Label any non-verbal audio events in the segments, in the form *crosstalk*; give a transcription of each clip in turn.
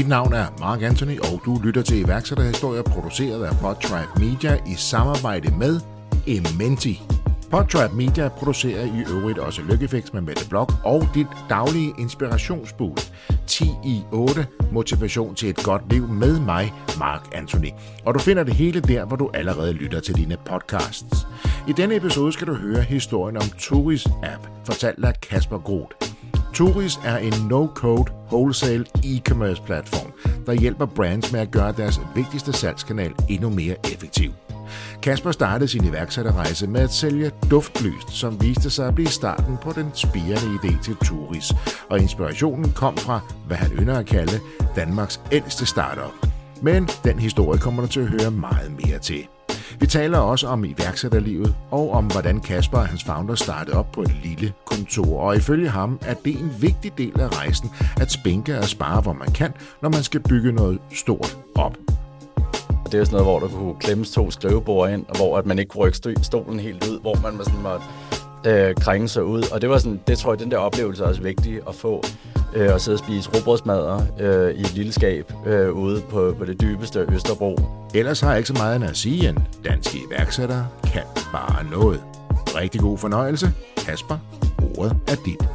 Mit navn er Mark Anthony, og du lytter til iværksætterhistorier produceret af Podtribe Media i samarbejde med Ementi. Podtrap Media producerer i øvrigt også Lykkefix med Mette Blok og dit daglige inspirationsboost. 10 i 8 motivation til et godt liv med mig, Mark Anthony. Og du finder det hele der, hvor du allerede lytter til dine podcasts. I denne episode skal du høre historien om Turis app, fortalt af Kasper Groth. Turis er en no-code wholesale e-commerce platform, der hjælper brands med at gøre deres vigtigste salgskanal endnu mere effektiv. Kasper startede sin iværksætterrejse med at sælge duftlyst, som viste sig at blive starten på den spirende idé til Turis, og inspirationen kom fra, hvad han ynder at kalde Danmarks ældste startup. Men den historie kommer du til at høre meget mere til. Vi taler også om iværksætterlivet og om, hvordan Kasper og hans founder startede op på et lille kontor. Og ifølge ham er det en vigtig del af rejsen at spænke og spare, hvor man kan, når man skal bygge noget stort op. Det er sådan noget, hvor der kunne klemmes to skrivebord ind, og hvor at man ikke kunne rykke stolen helt ud, hvor man sådan måtte øh, krænge sig ud. Og det var sådan, det tror jeg, den der oplevelse er også vigtig at få. Øh, at sidde og spise råbrødsmadder øh, i et lille skab øh, ude på, på det dybeste Østerbro. Ellers har jeg ikke så meget at sige, end danske iværksættere kan bare noget. Rigtig god fornøjelse. Kasper, ordet er dit.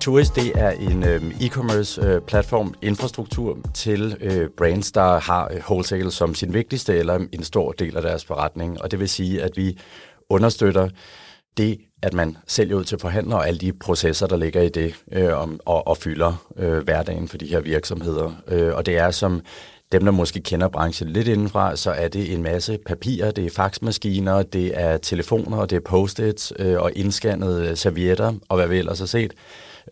Tourist det er en øh, e-commerce øh, platform infrastruktur til øh, brands, der har øh, wholesale som sin vigtigste eller en stor del af deres forretning. Og det vil sige, at vi understøtter det, at man sælger ud til forhandlere og alle de processer, der ligger i det, øh, og, og fylder øh, hverdagen for de her virksomheder. Øh, og det er som dem, der måske kender branchen lidt indenfra, så er det en masse papirer, det er faxmaskiner, det er telefoner, det er post-its øh, og indscannede servietter og hvad vi ellers har set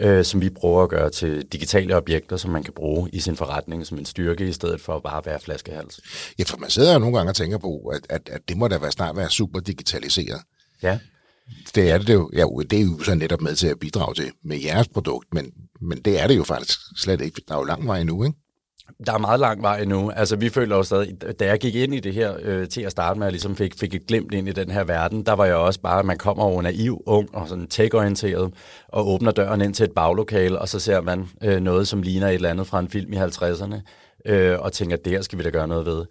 øh, som vi prøver at gøre til digitale objekter, som man kan bruge i sin forretning som en styrke, i stedet for at bare være flaskehals. Ja, for man sidder jo nogle gange og tænker på, at, at, at det må da være snart være super digitaliseret. Ja. Det er det jo, ja, det er jo så netop med til at bidrage til med jeres produkt, men, men det er det jo faktisk slet ikke. Der er jo lang vej endnu, ikke? Der er meget lang vej endnu. Altså, vi føler jo stadig, da jeg gik ind i det her øh, til at starte med, og ligesom fik, fik et glimt ind i den her verden, der var jeg også bare, at man kommer over naiv, ung og sådan tech-orienteret, og åbner døren ind til et baglokale, og så ser man øh, noget, som ligner et eller andet fra en film i 50'erne, øh, og tænker, det skal vi da gøre noget ved.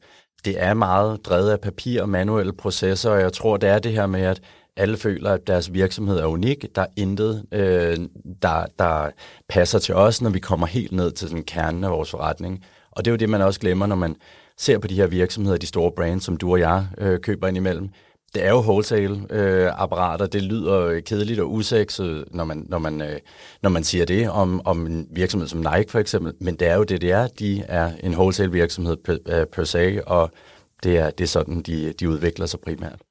Det er meget drevet af papir og manuelle processer, og jeg tror, det er det her med, at alle føler, at deres virksomhed er unik. Der er intet, øh, der, der passer til os, når vi kommer helt ned til den kernen af vores forretning. Og det er jo det, man også glemmer, når man ser på de her virksomheder, de store brands, som du og jeg øh, køber ind imellem. Det er jo wholesale-apparater. Øh, det lyder kedeligt og usekset, når man, når man, øh, når man siger det om, om en virksomhed som Nike for eksempel. Men det er jo det, det er. De er en wholesale-virksomhed per, øh, per se, og det er, det er sådan, de, de udvikler sig primært.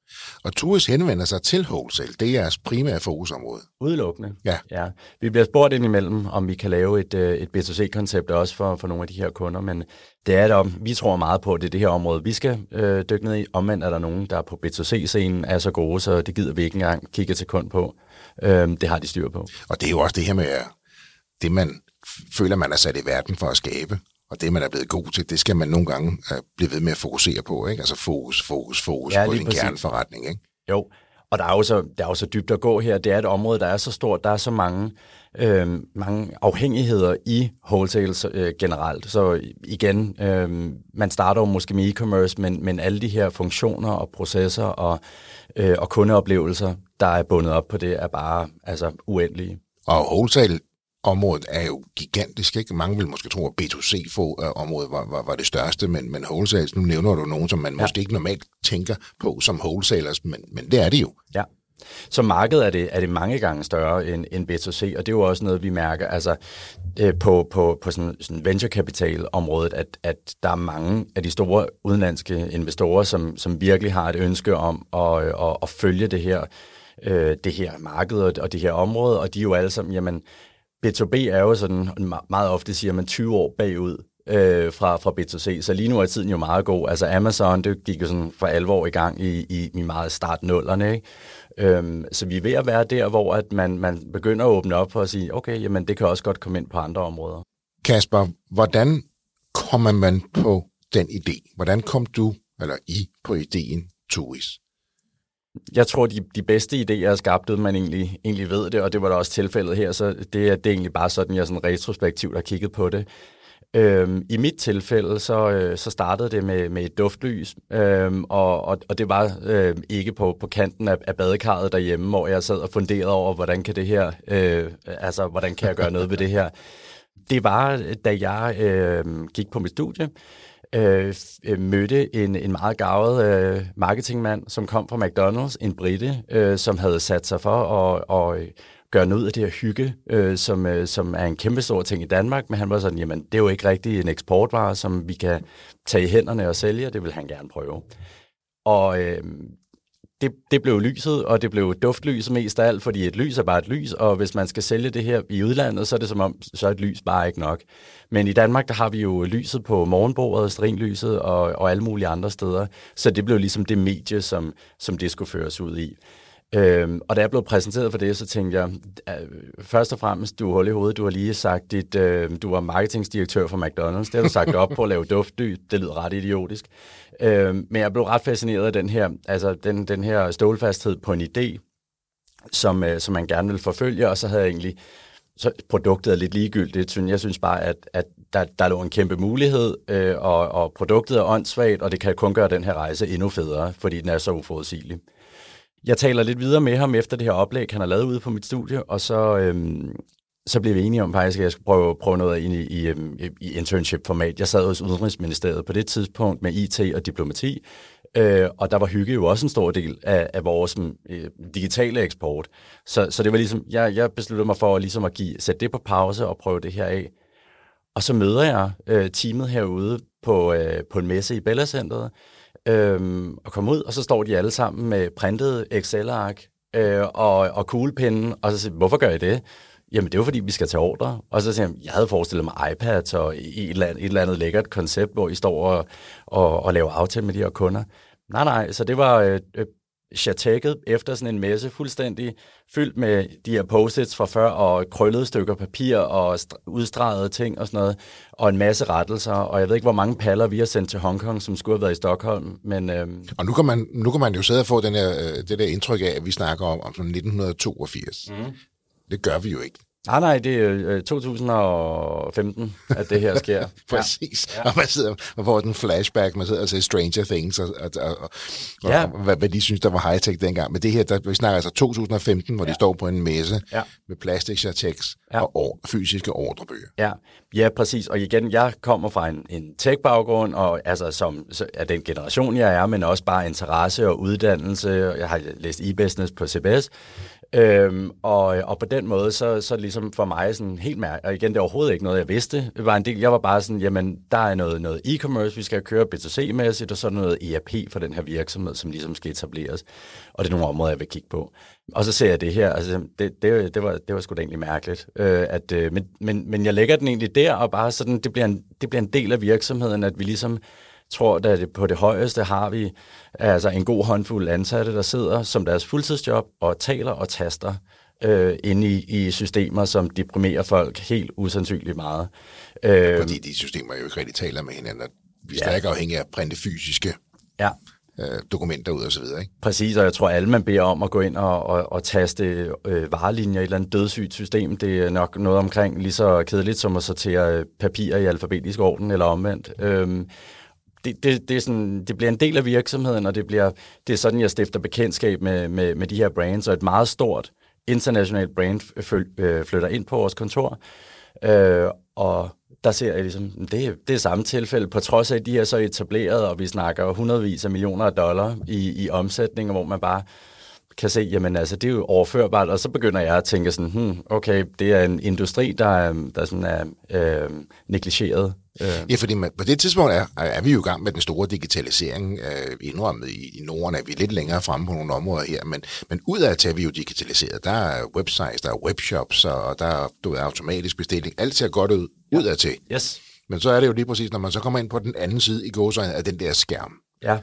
Og Turis henvender sig til wholesale. Det er jeres primære fokusområde. Udelukkende. Ja. ja. Vi bliver spurgt indimellem, om vi kan lave et, øh, et B2C-koncept også for, for nogle af de her kunder, men det er det, vi tror meget på, det er det her område, vi skal øh, dykke ned i. Omvendt er der nogen, der på B2C-scenen er så gode, så det gider vi ikke engang kigge til kund på. Øh, det har de styr på. Og det er jo også det her med, det man føler, man er sat i verden for at skabe. Og det, man er blevet god til, det skal man nogle gange uh, blive ved med at fokusere på. Ikke? Altså fokus, fokus, fokus ja, på din præcis. kerneforretning. Ikke? Jo, og der er, jo så, der er jo så dybt at gå her. Det er et område, der er så stort. Der er så mange, øh, mange afhængigheder i wholesale øh, generelt. Så igen, øh, man starter jo måske med e-commerce, men, men alle de her funktioner og processer og, øh, og kundeoplevelser, der er bundet op på det, er bare altså, uendelige. Og wholesale området er jo gigantisk. Ikke? Mange vil måske tro, at B2C-området var, var, var det største, men, men wholesalers, nu nævner du nogen, som man ja. måske ikke normalt tænker på som wholesalers, men, men det er det jo. Ja. Så markedet er det, er det mange gange større end, end B2C, og det er jo også noget, vi mærker altså, øh, på, på, på sådan, sådan venture capital området, at, at der er mange af de store udenlandske investorer, som, som virkelig har et ønske om at, at, at følge det her, øh, det her marked og, og det her område, og de er jo alle sammen, jamen, B2B er jo sådan, meget ofte siger man 20 år bagud øh, fra, fra B2C, så lige nu er tiden jo meget god. Altså Amazon, det gik jo sådan for alvor i gang i, i, i meget start nullerne, ikke? Øhm, så vi er ved at være der, hvor at man, man begynder at åbne op for at sige, okay, jamen det kan også godt komme ind på andre områder. Kasper, hvordan kommer man på den idé? Hvordan kom du, eller I, på ideen Turis? Jeg tror, de, de bedste idéer er skabt, uden man egentlig, egentlig ved det, og det var da også tilfældet her, så det, det er egentlig bare sådan, jeg sådan retrospektivt har kigget på det. Øhm, I mit tilfælde, så, øh, så startede det med, med et duftlys, øhm, og, og, og det var øh, ikke på, på kanten af, af badekarret derhjemme, hvor jeg sad og funderede over, hvordan kan det her, øh, altså hvordan kan jeg gøre noget ved det her. Det var, da jeg øh, gik på mit studie, Øh, øh, mødte en, en meget gavet øh, marketingmand, som kom fra McDonald's, en brite, øh, som havde sat sig for at, og, øh, gøre noget af det her hygge, øh, som, øh, som er en kæmpe stor ting i Danmark, men han var sådan, jamen det er jo ikke rigtig en eksportvare, som vi kan tage i hænderne og sælge, det vil han gerne prøve. Og øh, det, det blev lyset, og det blev duftlys mest af alt, fordi et lys er bare et lys, og hvis man skal sælge det her i udlandet, så er det som om, så er et lys bare ikke nok. Men i Danmark, der har vi jo lyset på morgenbordet, strinlyset og, og alle mulige andre steder, så det blev ligesom det medie, som, som det skulle føres ud i. Øhm, og da jeg blev præsenteret for det, så tænkte jeg, øh, først og fremmest, du er hul i hovedet, du har lige sagt, at øh, du var marketingdirektør for McDonald's. Det har du sagt op på at lave duftdy. Det lyder ret idiotisk. Øh, men jeg blev ret fascineret af den her, altså den, den her stålfasthed på en idé, som, øh, som man gerne vil forfølge, og så havde jeg egentlig så produktet er lidt ligegyldigt. Jeg synes bare, at, at der, der lå en kæmpe mulighed, øh, og, og produktet er åndssvagt, og det kan kun gøre den her rejse endnu federe, fordi den er så uforudsigelig. Jeg taler lidt videre med ham efter det her oplæg, han har lavet ude på mit studie, og så, øhm, så blev vi enige om faktisk, at jeg skulle prøve, prøve noget ind i, i, øhm, i internship-format. Jeg sad hos Udenrigsministeriet på det tidspunkt med IT og diplomati, øh, og der var hygge jo også en stor del af, af vores øh, digitale eksport. Så, så det var ligesom, jeg, jeg besluttede mig for at, ligesom at give, sætte det på pause og prøve det her af. Og så møder jeg øh, teamet herude på, øh, på en messe i Bella Centeret, øhm, og kommer ud, og så står de alle sammen med printet Excel-ark øh, og, og kuglepinden, og så siger hvorfor gør I det? Jamen, det er jo fordi, vi skal tage ordre. Og så siger jeg, jeg havde forestillet mig iPads og et eller andet, et eller andet lækkert koncept, hvor I står og, og, og laver aftale med de her kunder. Nej, nej, så det var øh, øh chatekket efter sådan en messe, fuldstændig fyldt med de her post-its fra før, og krøllede stykker papir, og udstregede ting og sådan noget, og en masse rettelser, og jeg ved ikke, hvor mange paller vi har sendt til Hongkong, som skulle have været i Stockholm, men... Øhm... Og nu kan, man, nu kan man jo sidde og få den her, øh, det der indtryk af, at vi snakker om, om 1982. Mm. Det gør vi jo ikke. Nej, nej, det er 2015, øh, at det her sker. *laughs* Præcis. Ja. Og man sidder og får den flashback, man sidder og ser Stranger Things, og, og, og, ja. og hvad, hvad de synes, der var high-tech dengang. Men det her, der, vi snakker altså 2015, hvor ja. de står på en messe ja. med plastic tekst ja. og or, fysiske ordrebøger. Ja. ja, præcis. Og igen, jeg kommer fra en, en tech-baggrund, og altså som af den generation, jeg er, men også bare interesse og uddannelse. Jeg har læst e-business på CBS, Øhm, og, og på den måde, så, så ligesom for mig sådan helt mærke, og igen, det er overhovedet ikke noget, jeg vidste. Det var en del, jeg var bare sådan, jamen, der er noget, noget e-commerce, vi skal køre B2C-mæssigt, og så er der noget ERP for den her virksomhed, som ligesom skal etableres. Og det er nogle områder, jeg vil kigge på. Og så ser jeg det her, altså det, det, det, var, det var sgu da egentlig mærkeligt. Øh, at, øh, men, men, men jeg lægger den egentlig der, og bare sådan, det bliver, en, det bliver en del af virksomheden, at vi ligesom tror, at på det højeste har vi altså en god håndfuld ansatte, der sidder som deres fuldtidsjob og taler og taster øh, inde i, i systemer, som deprimerer folk helt usandsynligt meget. Øh, Fordi de systemer jo ikke rigtig taler med hinanden. Vi er ja. stærkt afhængige af at printe fysiske ja. øh, dokumenter ud og så videre. Ikke? Præcis, og jeg tror alle man beder om at gå ind og, og, og taste øh, varelinjer i et eller andet dødssygt system. Det er nok noget omkring lige så kedeligt som at sortere papirer i alfabetisk orden eller omvendt. Øh, det, det, det, er sådan, det bliver en del af virksomheden, og det, bliver, det er sådan, jeg stifter bekendtskab med, med, med de her brands, og et meget stort internationalt brand øh, flytter ind på vores kontor. Øh, og der ser jeg ligesom, det, det er samme tilfælde, på trods af, at de er så etableret, og vi snakker hundredvis af millioner af dollar i, i omsætning, hvor man bare kan se, jamen altså, det er jo overførbart, og så begynder jeg at tænke sådan, hmm, okay, det er en industri, der, der sådan er øh, negligeret. Øh. Ja, fordi man, på det tidspunkt er, er vi jo i gang med den store digitalisering. Øh, indrømmet i, i Norden er vi lidt længere fremme på nogle områder her, men, men udad til er vi jo digitaliseret. Der er websites, der er webshops, og der er, du ved, automatisk bestilling. Alt ser godt ud udad til. Yes. Men så er det jo lige præcis, når man så kommer ind på den anden side i gåsøjne af den der skærm. Ja.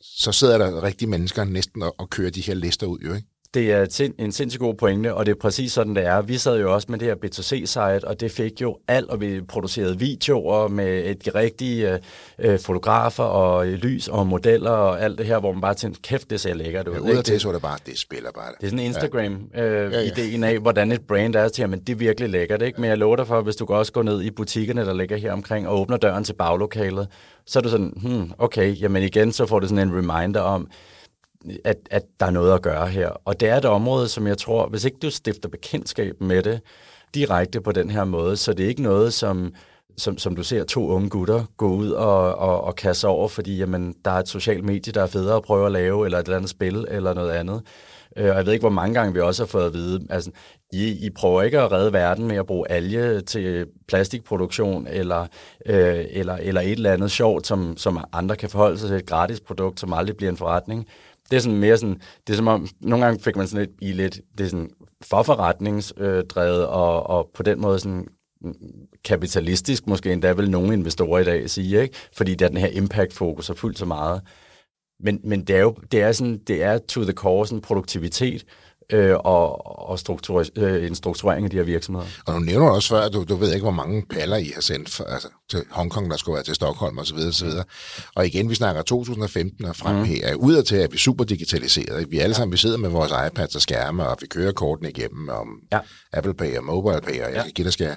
Så sidder der rigtig mennesker næsten og, og kører de her lister ud, jo ikke? Det er en sindssygt god pointe, og det er præcis sådan, det er. Vi sad jo også med det her B2C-site, og det fik jo alt, og vi producerede videoer med et rigtige øh, øh, fotografer og lys og modeller og alt det her, hvor man bare tænkte, kæft, det ser lækkert ud. Ja, ud af til, så det bare, det spiller bare. Det er sådan en Instagram-idéen øh, ja, ja. af, hvordan et brand er til, men det er virkelig lækkert, ikke? Men jeg lover dig for, hvis du kan også gå ned i butikkerne, der ligger her omkring, og åbner døren til baglokalet, så er du sådan, hmm, okay, jamen igen, så får du sådan en reminder om, at, at der er noget at gøre her. Og det er et område, som jeg tror, hvis ikke du stifter bekendtskab med det direkte på den her måde, så det er ikke noget, som, som, som du ser to unge gutter gå ud og, og, og kaste over, fordi jamen, der er et socialt medie, der er federe at prøve at lave, eller et eller andet spil, eller noget andet. Øh, og jeg ved ikke, hvor mange gange vi også har fået at vide, altså, I, I prøver ikke at redde verden med at bruge alge til plastikproduktion, eller, øh, eller, eller et eller andet sjovt, som, som andre kan forholde sig til, et gratis produkt, som aldrig bliver en forretning. Det er sådan mere sådan, det er som om, nogle gange fik man sådan lidt i lidt, det er sådan for forretningsdrevet, øh, og, og på den måde sådan kapitalistisk, måske endda vil nogle investorer i dag sige, ikke? fordi der den her impact-fokus er fuldt så meget. Men, men det er jo det er sådan, det er to the core, sådan produktivitet, øh, og, og struktur, øh, en strukturering af de her virksomheder. Og du nævner også før, at du, du ved ikke, hvor mange paller I har sendt for, altså, til Hongkong, der skulle være til Stockholm osv. osv. Og igen, vi snakker 2015 og frem mm. her. Ud til, at vi er super digitaliseret. Vi alle sammen vi sidder med vores iPads og skærme, og vi kører kortene igennem om ja. Apple Pay og Mobile Pay, og jeg ja. kan give dig skal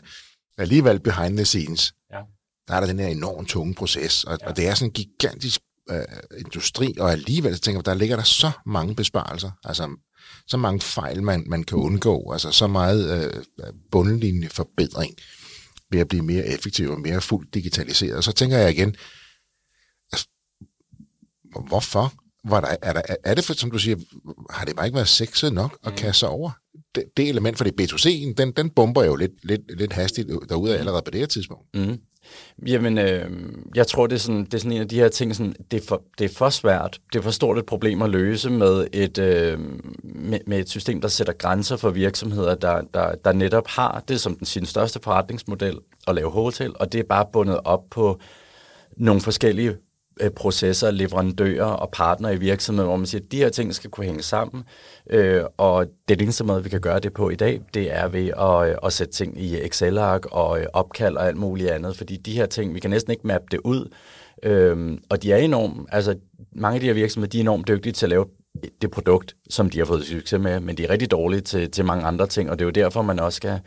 alligevel behind the scenes. Ja. Der er der den her enormt tunge proces, og, ja. og det er sådan en gigantisk øh, industri, og alligevel så tænker jeg, der ligger der så mange besparelser. Altså, så mange fejl, man, man kan undgå, altså så meget øh, bundlinje forbedring ved at blive mere effektiv og mere fuldt digitaliseret. Og så tænker jeg igen, altså, hvorfor? Var der, er, der, er det, for, som du siger, har det bare ikke været sexet nok at mm. kaste sig over? Det, det element, for det B2C'en, den, den bomber jo lidt, lidt, lidt hastigt derude allerede på det her tidspunkt. Mm. Jamen, øh, jeg tror, det er, sådan, det er sådan en af de her ting, sådan, det, er for, det er for svært, det er for stort et problem at løse med et, øh, med, med et system, der sætter grænser for virksomheder, der, der, der netop har det som den, sin største forretningsmodel at lave hotel, og det er bare bundet op på nogle forskellige øh, processer, leverandører og partnere i virksomheden, hvor man siger, at de her ting skal kunne hænge sammen. Øh, og det eneste måde, vi kan gøre det på i dag, det er ved at, øh, at sætte ting i Excel-ark og øh, opkald og alt muligt andet, fordi de her ting, vi kan næsten ikke mappe det ud. Øh, og de er enormt, altså mange af de her virksomheder, de er enormt dygtige til at lave det produkt, som de har fået succes med, men de er rigtig dårlige til, til mange andre ting, og det er jo derfor, man også skal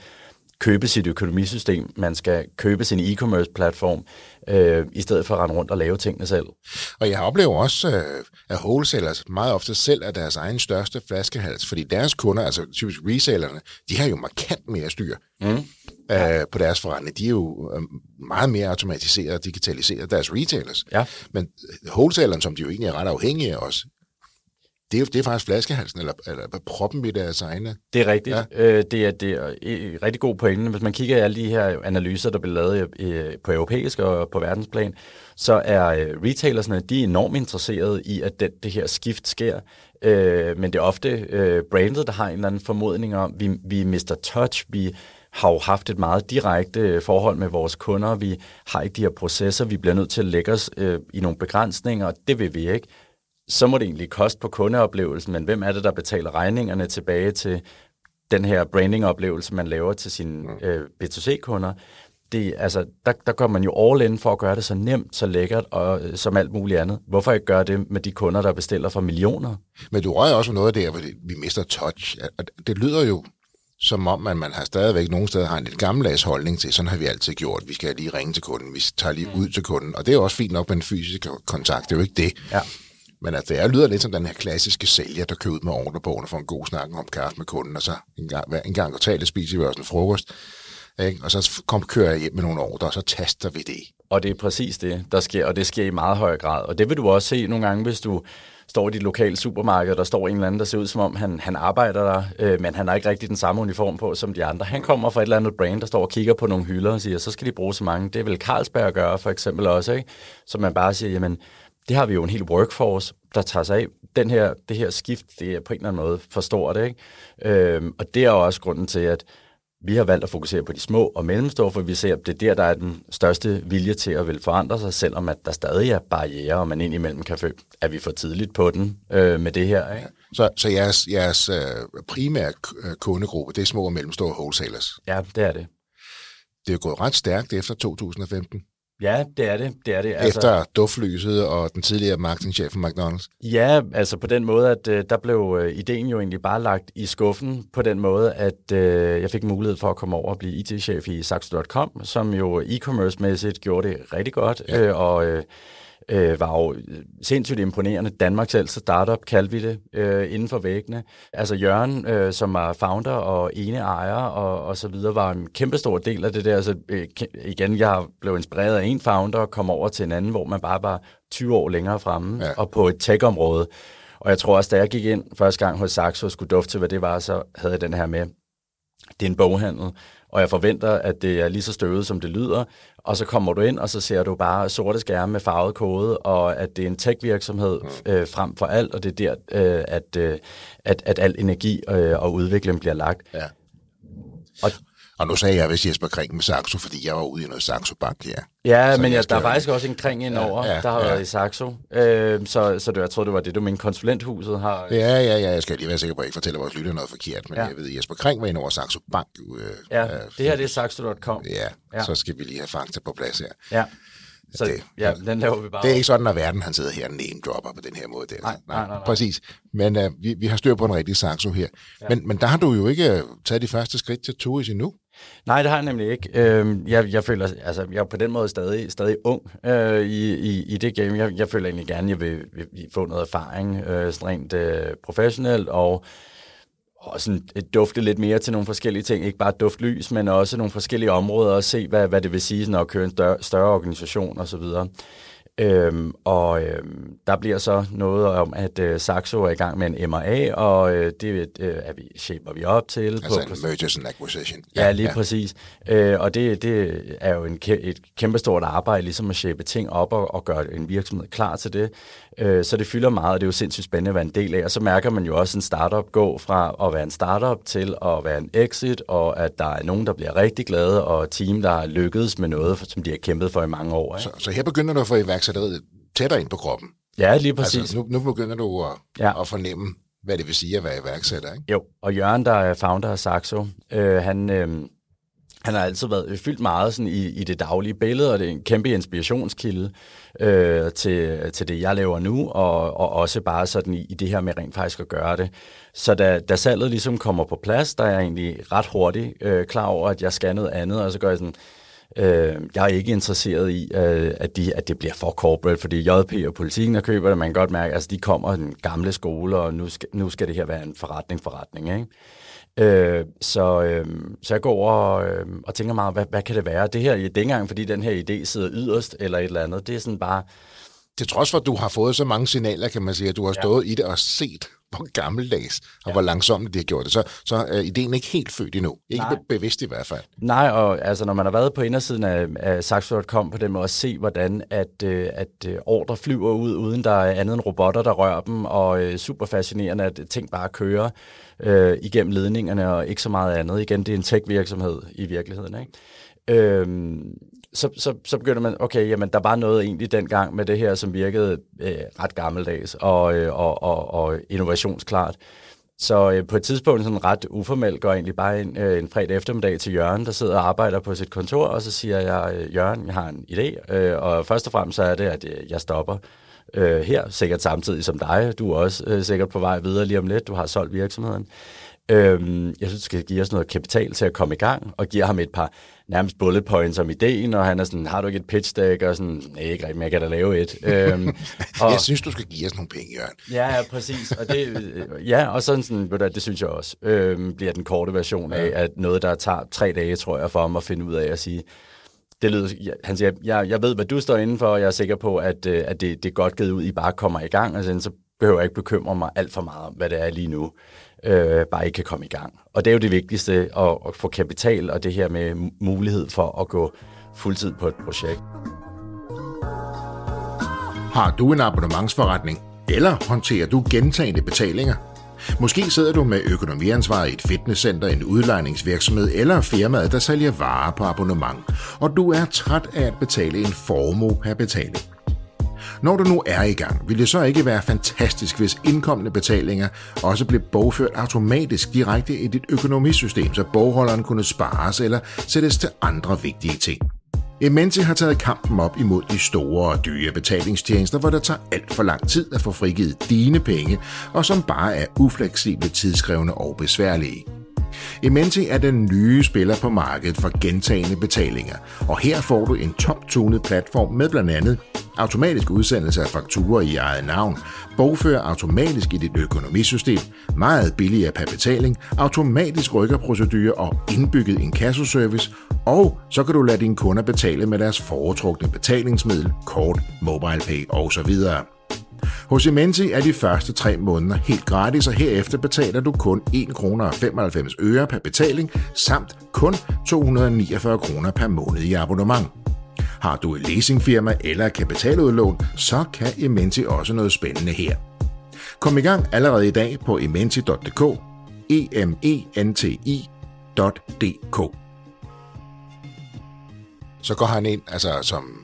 købe sit økonomisystem, man skal købe sin e-commerce-platform, øh, i stedet for at rende rundt og lave tingene selv. Og jeg oplever også, øh, at wholesalers meget ofte selv er deres egen største flaskehals, fordi deres kunder, altså typisk resellerne, de har jo markant mere styr mm. øh, på deres forretning. De er jo øh, meget mere automatiseret og digitaliseret, deres retailers. Ja. Men wholesalerne, som de jo egentlig er ret afhængige af os, det er, det er faktisk flaskehalsen, eller, eller proppen i deres egne. Det er rigtigt. Ja. Øh, det, er, det er et rigtig god pointe. Hvis man kigger i alle de her analyser, der bliver lavet i, på europæisk og på verdensplan, så er øh, retailersne de er enormt interesserede i, at det, det her skift sker. Øh, men det er ofte øh, brandet, der har en eller anden formodning om, vi, vi mister touch, vi har jo haft et meget direkte forhold med vores kunder. Vi har ikke de her processer. Vi bliver nødt til at lægge os øh, i nogle begrænsninger, og det vil vi ikke så må det egentlig koste på kundeoplevelsen, men hvem er det, der betaler regningerne tilbage til den her brandingoplevelse, man laver til sine øh, B2C-kunder? Det, altså, der, der går man jo all in for at gøre det så nemt, så lækkert og øh, som alt muligt andet. Hvorfor ikke gøre det med de kunder, der bestiller for millioner? Men du rører også noget der, hvor vi mister touch. Det lyder jo som om, at man har stadigvæk nogle steder har en lidt gammeldags holdning til, sådan har vi altid gjort, vi skal lige ringe til kunden, vi tager lige mm. ud til kunden, og det er også fint nok med en fysisk kontakt, det er jo ikke det. Ja. Men altså, det lyder lidt som den her klassiske sælger, der kører ud med ordrebogen og får en god snak om kaffe med kunden, og så en gang, en gang kvartalet spiser vi også en frokost, ikke? og så kom, kører jeg hjem med nogle ordre, og så taster vi det. Og det er præcis det, der sker, og det sker i meget høj grad. Og det vil du også se nogle gange, hvis du står i dit lokale supermarked, der står en eller anden, der ser ud som om, han, han arbejder der, øh, men han har ikke rigtig den samme uniform på som de andre. Han kommer fra et eller andet brand, der står og kigger på nogle hylder og siger, så skal de bruge så mange. Det vil Carlsberg gøre for eksempel også, ikke? Så man bare siger, jamen, det har vi jo en hel workforce, der tager sig af. Den her, det her skift, det er på en eller anden måde for stort, ikke? Øhm, og det er også grunden til, at Vi har valgt at fokusere på de små og mellemstore, for vi ser, at det er der, der er den største vilje til at vil forandre sig, selvom at der stadig er barriere, og man indimellem kan føle, at vi for tidligt på den øh, med det her. Ikke? Så, så jeres, jeres øh, primære øh, kundegruppe, det er små og mellemstore wholesalers? Ja, det er det. Det er gået ret stærkt efter 2015. Ja, det er det. det, er det. Altså, Efter duftlyset og den tidligere marketingchef for McDonald's? Ja, altså på den måde, at øh, der blev øh, ideen jo egentlig bare lagt i skuffen på den måde, at øh, jeg fik mulighed for at komme over og blive IT-chef i Saxo.com, som jo e-commerce-mæssigt gjorde det rigtig godt, ja. øh, og... Øh, øh, var jo sindssygt imponerende. Danmarks ældste startup, kaldte vi det, øh, inden for væggene. Altså Jørgen, øh, som er founder og ene ejer og, og så videre, var en kæmpestor del af det der. Altså, øh, igen, jeg blev inspireret af en founder og kom over til en anden, hvor man bare var 20 år længere fremme, ja. og på et tech-område. Og jeg tror også, da jeg gik ind første gang hos Saxo og skulle dufte til, hvad det var, så havde jeg den her med, det er en boghandel, og jeg forventer, at det er lige så støvet, som det lyder. Og så kommer du ind, og så ser du bare sorte skærme med farvet kode, og at det er en tech-virksomhed mm. øh, frem for alt, og det er der, øh, at, øh, at, at al energi øh, og udvikling bliver lagt. Ja. Og, og nu sagde jeg, hvis Jesper Kring med Saxo, fordi jeg var ude i noget Saxo Bank, ja. Ja, så men ja, der er faktisk også en kring indover, ja, ja, der har ja. været i Saxo. Øh, så, så det, jeg tror, det var det, du mente, konsulenthuset har... Ja, ja, ja, jeg skal lige være sikker på, at jeg ikke fortæller vores lytter noget forkert, men ja. jeg ved, Jesper Kring var indover Saxo Bank. Øh, ja, øh, det her det er saxo.com. Ja, ja, så skal vi lige have fakta på plads her. Ja. Så det, ja, den laver vi bare. Det er ikke sådan, at verden han sidder her og name-dropper på den her måde. Der. Nej, nej, nej, nej. Præcis. Men uh, vi, vi har styr på en rigtig saxo her. Ja. Men, men der har du jo ikke taget de første skridt til Turis endnu. Nej, det har jeg nemlig ikke. Øh, jeg, jeg føler, altså, jeg er på den måde stadig, stadig ung øh, i, i, i det game. Jeg, jeg føler egentlig gerne, at jeg vil, vil, vil få noget erfaring, øh, rent øh, professionelt, og, og sådan øh, dufte lidt mere til nogle forskellige ting. Ikke bare duft lys, men også nogle forskellige områder, og se, hvad, hvad det vil sige sådan, at køre en større, større organisation osv. Øhm, og øhm, der bliver så noget om, at øh, Saxo er i gang med en MRA, og øh, det øh, er vi, shaper vi op til. Altså på, en mergers and acquisition. Ja, ja lige ja. præcis. Øh, og det, det er jo en, et kæmpestort arbejde, ligesom at shape ting op og, og gøre en virksomhed klar til det. Øh, så det fylder meget, og det er jo sindssygt spændende at være en del af. Og så mærker man jo også en startup gå fra at være en startup til at være en exit, og at der er nogen, der bliver rigtig glade, og team, der lykkedes med noget, som de har kæmpet for i mange år. Ikke? Så, så her begynder du at få iværksætteriet tættere ind på kroppen? Ja, lige præcis. Altså, nu, nu begynder du at, ja. at fornemme, hvad det vil sige at være iværksætter, ikke? Jo, og Jørgen, der er founder af Saxo, øh, han... Øh, han har altid været fyldt meget sådan i, i det daglige billede, og det er en kæmpe inspirationskilde øh, til, til det, jeg laver nu, og, og også bare sådan i, i det her med rent faktisk at gøre det. Så da, da salget ligesom kommer på plads, der er jeg egentlig ret hurtigt øh, klar over, at jeg skal noget andet, og så gør jeg sådan, Øh, jeg er ikke interesseret i, øh, at, de, at det bliver for corporate, fordi JP og politikken, der køber det, man kan godt mærke, altså de kommer den gamle skole, og nu skal, nu skal det her være en forretning, forretning, ikke? Øh, så, øh, så jeg går over og, øh, og tænker meget, hvad, hvad kan det være? Det her, det er ikke engang, fordi den her idé sidder yderst eller et eller andet. Det er sådan bare... Til trods for, at du har fået så mange signaler, kan man sige, at du har stået ja. i det og set, hvor gammeldags og ja. hvor langsomt de har gjort det, så, så er ideen ikke helt født endnu. Ikke Nej. bevidst i hvert fald. Nej, og altså, når man har været på indersiden af, af Saxo.com på den måde, at se, hvordan at, øh, at øh, ordre flyver ud, uden der er andet end robotter, der rører dem, og øh, super fascinerende, at ting bare kører øh, igennem ledningerne, og ikke så meget andet. Igen, det er en tech-virksomhed i virkeligheden. Ikke? Øhm, så, så, så begynder man, okay, jamen der var noget egentlig dengang med det her, som virkede øh, ret gammeldags og, øh, og, og, og innovationsklart. Så øh, på et tidspunkt, sådan ret uformelt, går jeg egentlig bare en, øh, en fredag eftermiddag til Jørgen, der sidder og arbejder på sit kontor, og så siger jeg, øh, Jørgen, jeg har en idé, øh, og først og fremmest så er det, at øh, jeg stopper øh, her, sikkert samtidig som dig. Du er også øh, sikkert på vej videre lige om lidt, du har solgt virksomheden. Øhm, jeg synes, du skal give os noget kapital til at komme i gang, og giver ham et par nærmest bullet points om ideen, og han er sådan, har du ikke et pitch deck? Og sådan, nej, ikke rigtigt, men jeg kan da lave et. *laughs* øhm, og, jeg synes, du skal give os nogle penge, Jørgen. ja, ja, præcis. Og det, øh, ja, og sådan, sådan ved du, det synes jeg også, øhm, bliver den korte version af, at noget, der tager tre dage, tror jeg, for ham at finde ud af at sige, det lyder, han siger, jeg, jeg ved, hvad du står indenfor, og jeg er sikker på, at, øh, at det, det er godt givet ud, I bare kommer i gang, og sådan, så behøver jeg ikke bekymre mig alt for meget om, hvad det er lige nu øh, bare ikke kan komme i gang. Og det er jo det vigtigste, at, at få kapital og det her med mulighed for at gå fuldtid på et projekt. Har du en abonnementsforretning, eller håndterer du gentagende betalinger? Måske sidder du med økonomiansvar i et fitnesscenter, en udlejningsvirksomhed eller firmaet, der sælger varer på abonnement, og du er træt af at betale en formue per betaling. Når du nu er i gang, vil det så ikke være fantastisk, hvis indkommende betalinger også blev bogført automatisk direkte i dit økonomisystem, så bogholderen kunne spares eller sættes til andre vigtige ting. Imenti har taget kampen op imod de store og dyre betalingstjenester, hvor det tager alt for lang tid at få frigivet dine penge, og som bare er ufleksible, tidskrævende og besværlige. Imenti er den nye spiller på markedet for gentagende betalinger, og her får du en toptunet platform med blandt andet automatisk udsendelse af fakturer i eget navn, bogfører automatisk i dit økonomisystem, meget billigere per betaling, automatisk rykkerprocedure og indbygget inkassoservice, og så kan du lade dine kunder betale med deres foretrukne betalingsmiddel, kort, mobile pay osv. Hos Imenti er de første tre måneder helt gratis, og herefter betaler du kun 1 kr. 95 øre per betaling, samt kun 249 kr. per måned i abonnement. Har du et leasingfirma eller kapitaludlån, så kan Imenti også noget spændende her. Kom i gang allerede i dag på imenti.dk, e m e n t i.dk. Så går han ind altså som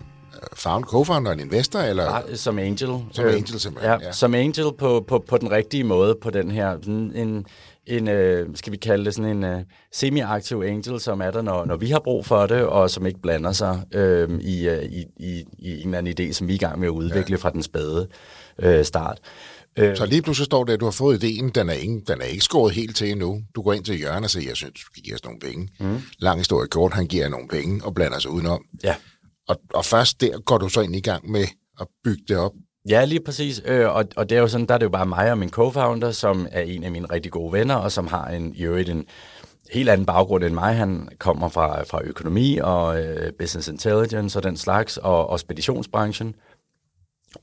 found, co-founder, en investor? Eller? Ja, som angel. Som øh, angel, simpelthen. Ja, ja. som angel på, på, på den rigtige måde på den her. Sådan en, en øh, skal vi kalde det sådan en øh, semi-aktiv angel, som er der, når, når vi har brug for det, og som ikke blander sig øh, i, øh, i, i, i en eller anden idé, som vi er i gang med at udvikle ja. fra den spæde øh, start. Øh, så lige pludselig står der, at du har fået ideen, den er, ikke, den er ikke skåret helt til endnu. Du går ind til Jørgen og siger, jeg synes, du skal give os nogle penge. Mm. Lang historie kort, han giver nogle penge og blander sig udenom. Ja. Og, og først der går du så ind i gang med at bygge det op. Ja, lige præcis. Øh, og, og det er jo sådan, der er det jo bare mig og min co-founder, som er en af mine rigtig gode venner, og som har en, i øvrigt en helt anden baggrund end mig. Han kommer fra, fra økonomi og øh, business intelligence og den slags, og, og speditionsbranchen Øh,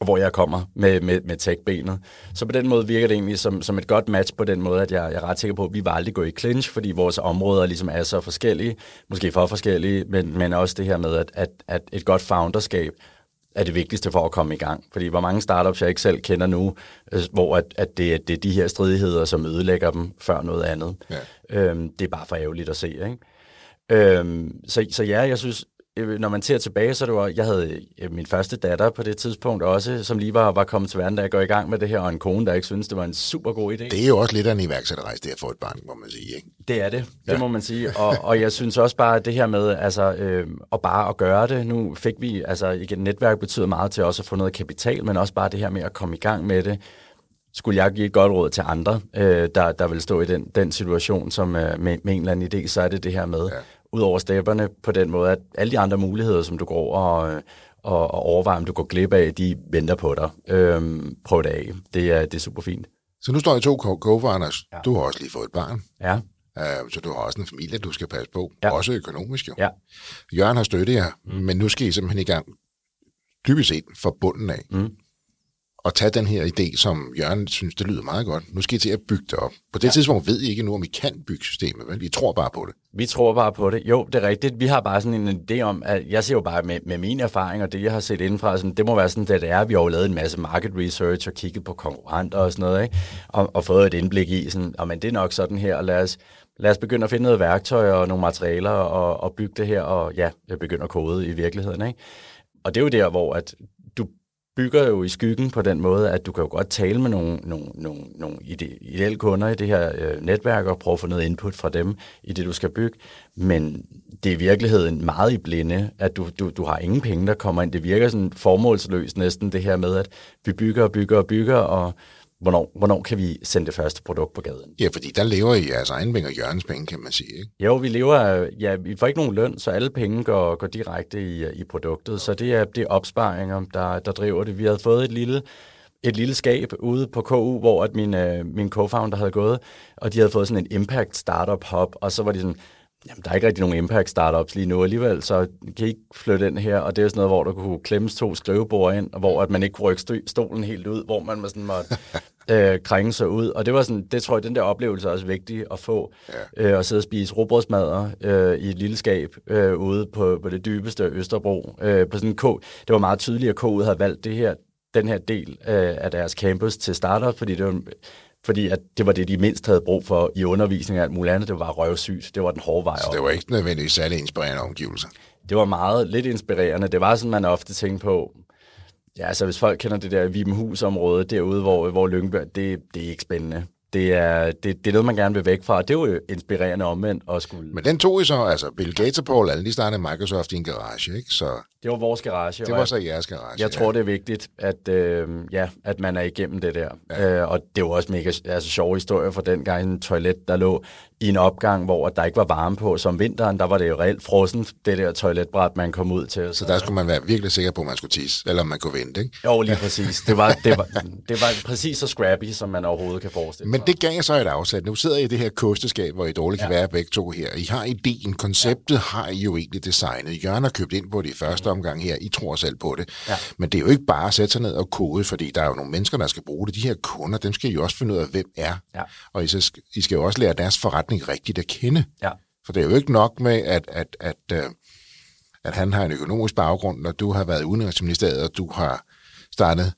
hvor jeg kommer med, med, med tech-benet. Så på den måde virker det egentlig som, som et godt match på den måde, at jeg, jeg er ret sikker på, at vi vil aldrig gå i clinch, fordi vores områder ligesom er så forskellige, måske for forskellige, men, men også det her med, at, at, at et godt founderskab er det vigtigste for at komme i gang. Fordi hvor mange startups jeg ikke selv kender nu, øh, hvor at, at det, det er de her stridigheder, som ødelægger dem før noget andet. Ja. Øhm, det er bare for ærgerligt at se. Ikke? Øhm, så, så ja, jeg synes, når man ser tilbage, så det var, jeg havde øh, min første datter på det tidspunkt også, som lige var, var kommet til verden, da jeg går i gang med det her, og en kone, der ikke synes det var en super god idé. Det er jo også lidt af en iværksætterrejse, det at få et barn, må man sige. Ikke? Det er det, det ja. må man sige. Og, og jeg synes også bare, at det her med altså, øh, at bare at gøre det, nu fik vi, altså igen, netværk betyder meget til også at få noget kapital, men også bare det her med at komme i gang med det, skulle jeg give et godt råd til andre, øh, der, der vil stå i den, den situation som øh, med, med en eller anden idé, så er det det her med ja ud over stepperne på den måde, at alle de andre muligheder, som du går og, og, og overvejer, om du går glip af, de venter på dig. Øhm, prøv det af. Det er, det er super fint. Så nu står I to co-founders. Ja. Du har også lige fået et barn. Ja. Uh, så du har også en familie, du skal passe på. Ja. Også økonomisk jo. Ja. Jørgen har støttet jer, mm. men nu skal I simpelthen i gang dybest set fra bunden af. Mm at tage den her idé, som Jørgen synes, det lyder meget godt. Nu skal I til at bygge det op. På det ja. tidspunkt ved I ikke nu, om I kan bygge systemet, men vi tror bare på det. Vi tror bare på det. Jo, det er rigtigt. Vi har bare sådan en idé om, at jeg ser jo bare med, med mine erfaringer, det jeg har set indenfra, sådan, det må være sådan, at det er. Vi har jo lavet en masse market research og kigget på konkurrenter og sådan noget, ikke? Og, og fået et indblik i, sådan, og men det er nok sådan her, og lad os, lad os begynde at finde noget værktøj og nogle materialer og, og bygge det her, og ja, jeg begynder at kode i virkeligheden, ikke? Og det er jo der, hvor at bygger jo i skyggen på den måde, at du kan jo godt tale med nogle, nogle, nogle, nogle ideelle kunder i det her øh, netværk og prøve at få noget input fra dem i det, du skal bygge. Men det er i virkeligheden meget i blinde, at du, du, du har ingen penge, der kommer ind. Det virker sådan formålsløst næsten det her med, at vi bygger og bygger og bygger, og hvornår, hvornår kan vi sende det første produkt på gaden? Ja, fordi der lever I jeres egen penge og Jørgens penge, kan man sige. Ikke? Jo, vi lever, ja, vi får ikke nogen løn, så alle penge går, går direkte i, i produktet. Så det er, det er opsparinger, der, der driver det. Vi havde fået et lille, et lille skab ude på KU, hvor at min, øh, min co-founder havde gået, og de havde fået sådan en impact startup hub, og så var de sådan, Jamen, der er ikke rigtig nogen impact startups lige nu alligevel, så kan I ikke flytte ind her, og det er sådan noget, hvor der kunne klemmes to skrivebord ind, og hvor at man ikke kunne rykke stolen helt ud, hvor man sådan måtte *laughs* øh, krænge sig ud. Og det var sådan, det tror jeg, den der oplevelse er også vigtig at få, ja. øh, at sidde og spise robrødsmadder øh, i et lille skab øh, ude på, på det dybeste Østerbro. Øh, på sådan en ko. Det var meget tydeligt, at KU havde valgt det her, den her del øh, af deres campus til startup, fordi det var fordi at det var det, de mindst havde brug for i undervisning og alt muligt andet. Det var røvsygt. Det var den hårde vej Så det var ikke nødvendigvis særlig inspirerende omgivelser. Det var meget lidt inspirerende. Det var sådan, man ofte tænkte på, ja, altså hvis folk kender det der Vibenhus-område derude, hvor, hvor Lyngby, det, det er ikke spændende. Det er, det, det er noget, man gerne vil væk fra, og det er jo inspirerende omvendt at skulle... Men den tog I så, altså Bill Gates og Paul Allen, de startede Microsoft i en garage, ikke? Så Det var vores garage. det var så jeres garage. Jeg tror, det er vigtigt, at, øh, ja, at man er igennem det der. Ja. Øh, og det var også mega altså, sjove historier fra den gang, en toilet, der lå i en opgang, hvor der ikke var varme på. Som vinteren, der var det jo reelt frossent, det der toiletbræt, man kom ud til. Så der skulle man være virkelig sikker på, at man skulle tisse, eller om man kunne vente, ikke? Jo, lige præcis. Det var, det, var, det var præcis så scrappy, som man overhovedet kan forestille Men det gav jeg så et afsæt. Nu sidder I i det her kosteskab, hvor I dårligt kan være begge to her. I har ideen, konceptet har I jo egentlig designet. Jørgen har købt ind på det i første omgang her. I tror selv på det. Ja. Men det er jo ikke bare at sætte sig ned og kode, fordi der er jo nogle mennesker, der skal bruge det. De her kunder, dem skal I jo også finde ud af, hvem er. Ja. Og I, så I skal jo også lære deres forretning rigtigt at kende. Ja. For det er jo ikke nok med, at, at, at, at, at han har en økonomisk baggrund, når du har været i udenrigsministeriet, og du har startet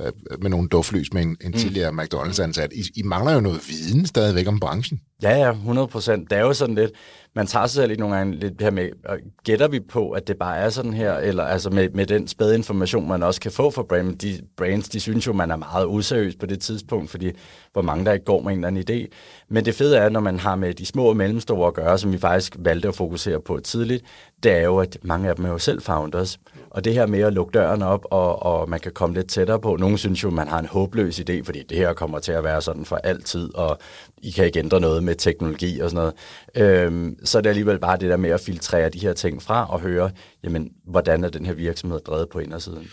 øh, med nogle duftlys med en, en tidligere McDonald's-ansat. I, I mangler jo noget viden stadigvæk om branchen. Ja, ja, 100 procent. Det er jo sådan lidt, man tager sig selv lidt nogle gange lidt det her med, og gætter vi på, at det bare er sådan her, eller altså med, med den spæde information, man også kan få fra brand, de, brands, de synes jo, man er meget useriøs på det tidspunkt, fordi hvor mange der ikke går med en eller anden idé. Men det fede er, når man har med de små og mellemstore at gøre, som vi faktisk valgte at fokusere på tidligt, det er jo, at mange af dem er jo selv founders. Og det her med at lukke døren op, og, og man kan komme lidt tættere på. Nogle synes jo, man har en håbløs idé, fordi det her kommer til at være sådan for altid, og I kan ikke ændre noget med teknologi og sådan noget. Øhm, så er det alligevel bare det der med at filtrere de her ting fra og høre, jamen, hvordan er den her virksomhed drevet på indersiden.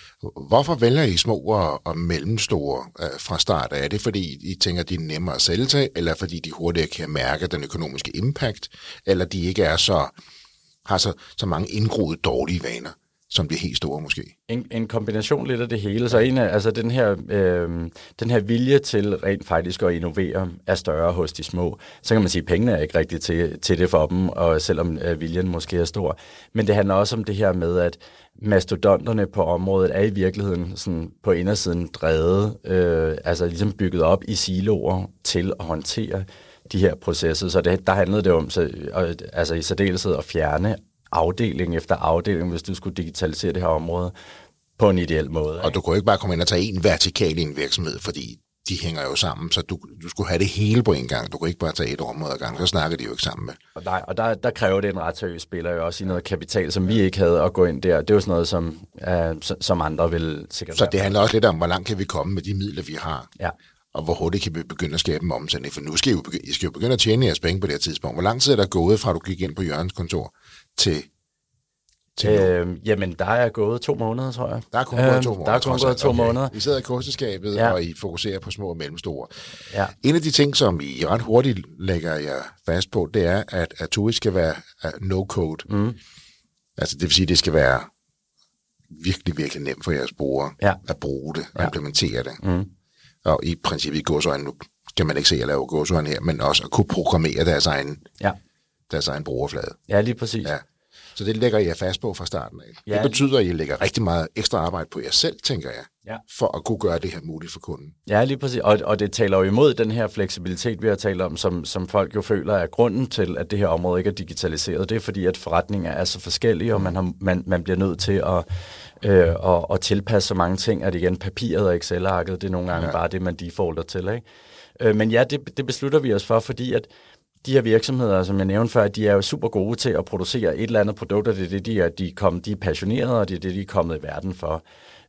Hvorfor vælger I små og, mellemstore øh, fra start? Er det fordi, I tænker, de er nemmere at sælge til, eller fordi de hurtigere kan mærke den økonomiske impact, eller de ikke er så, har så, så mange indgroede dårlige vaner, som bliver helt store måske? En, en kombination lidt af det hele. Så en af, altså den her, øh, den her vilje til rent faktisk at innovere er større hos de små. Så kan man sige, at pengene er ikke rigtigt til, til det for dem, og selvom øh, viljen måske er stor. Men det handler også om det her med, at mastodonterne på området er i virkeligheden sådan på indersiden drevet, øh, altså ligesom bygget op i siloer til at håndtere de her processer. Så det, der handlede det om så, øh, altså i særdeleshed at fjerne afdeling efter afdeling, hvis du skulle digitalisere det her område på en ideel måde. Og du kunne ikke bare komme ind og tage en vertikal i en virksomhed, fordi de hænger jo sammen, så du, du skulle have det hele på en gang. Du kunne ikke bare tage et område ad gang, så snakker de jo ikke sammen med. Og, nej, og der, der kræver det en ret seriøs spiller jo også i noget kapital, som vi ikke havde at gå ind der. Det er jo sådan noget, som, øh, som andre vil sikkert Så det handler også lidt om, hvor langt kan vi komme med de midler, vi har. Ja. Og hvor hurtigt kan vi begynde at skabe en omsætning? For nu skal I jo begynde, I skal jo begynde at tjene jeres penge på det her tidspunkt. Hvor lang tid er der gået fra, du gik ind på Jørgens kontor til, til nu? Øh, jamen, der er gået to måneder, tror jeg. Der er kun gået Øh, to måneder. Der er kun gået to Okay. måneder. I sidder i kosteskabet, Ja. og I fokuserer på små og mellemstore. Ja. En af de ting, som I ret hurtigt lægger jer fast på, det er, at, TUI skal være uh, no-code. Mm. Altså, det vil sige, at det skal være virkelig, virkelig nemt for jeres brugere Ja. at bruge det og Ja. implementere det. Mm. Og i princippet i godsøjne, nu kan man ikke se, at jeg laver godsøjne her, men også at kunne programmere deres egen, Ja. Deres egen brugerflade. ja, lige præcis. Ja. Så det lægger jeg fast på fra starten af. Ja. Det betyder, at I lægger rigtig meget ekstra arbejde på jer selv, tænker jeg, Ja. for at kunne gøre det her muligt for kunden. Ja, lige præcis. Og, og det taler jo imod den her fleksibilitet, vi har talt om, som, som folk jo føler er grunden til, at det her område ikke er digitaliseret. Det er fordi, at forretninger er så forskellige, og man, har, man, man bliver nødt til at, øh, at, at tilpasse så mange ting, at igen, papiret og Excel-arket, det er nogle gange ja. bare det, man defaulter til. Ikke? Øh, men ja, det, det beslutter vi os for, fordi at de her virksomheder, som jeg nævnte før, de er jo super gode til at producere et eller andet produkt, og det er det, de er, de er, kommet, de er passionerede, og det er det, de er kommet i verden for.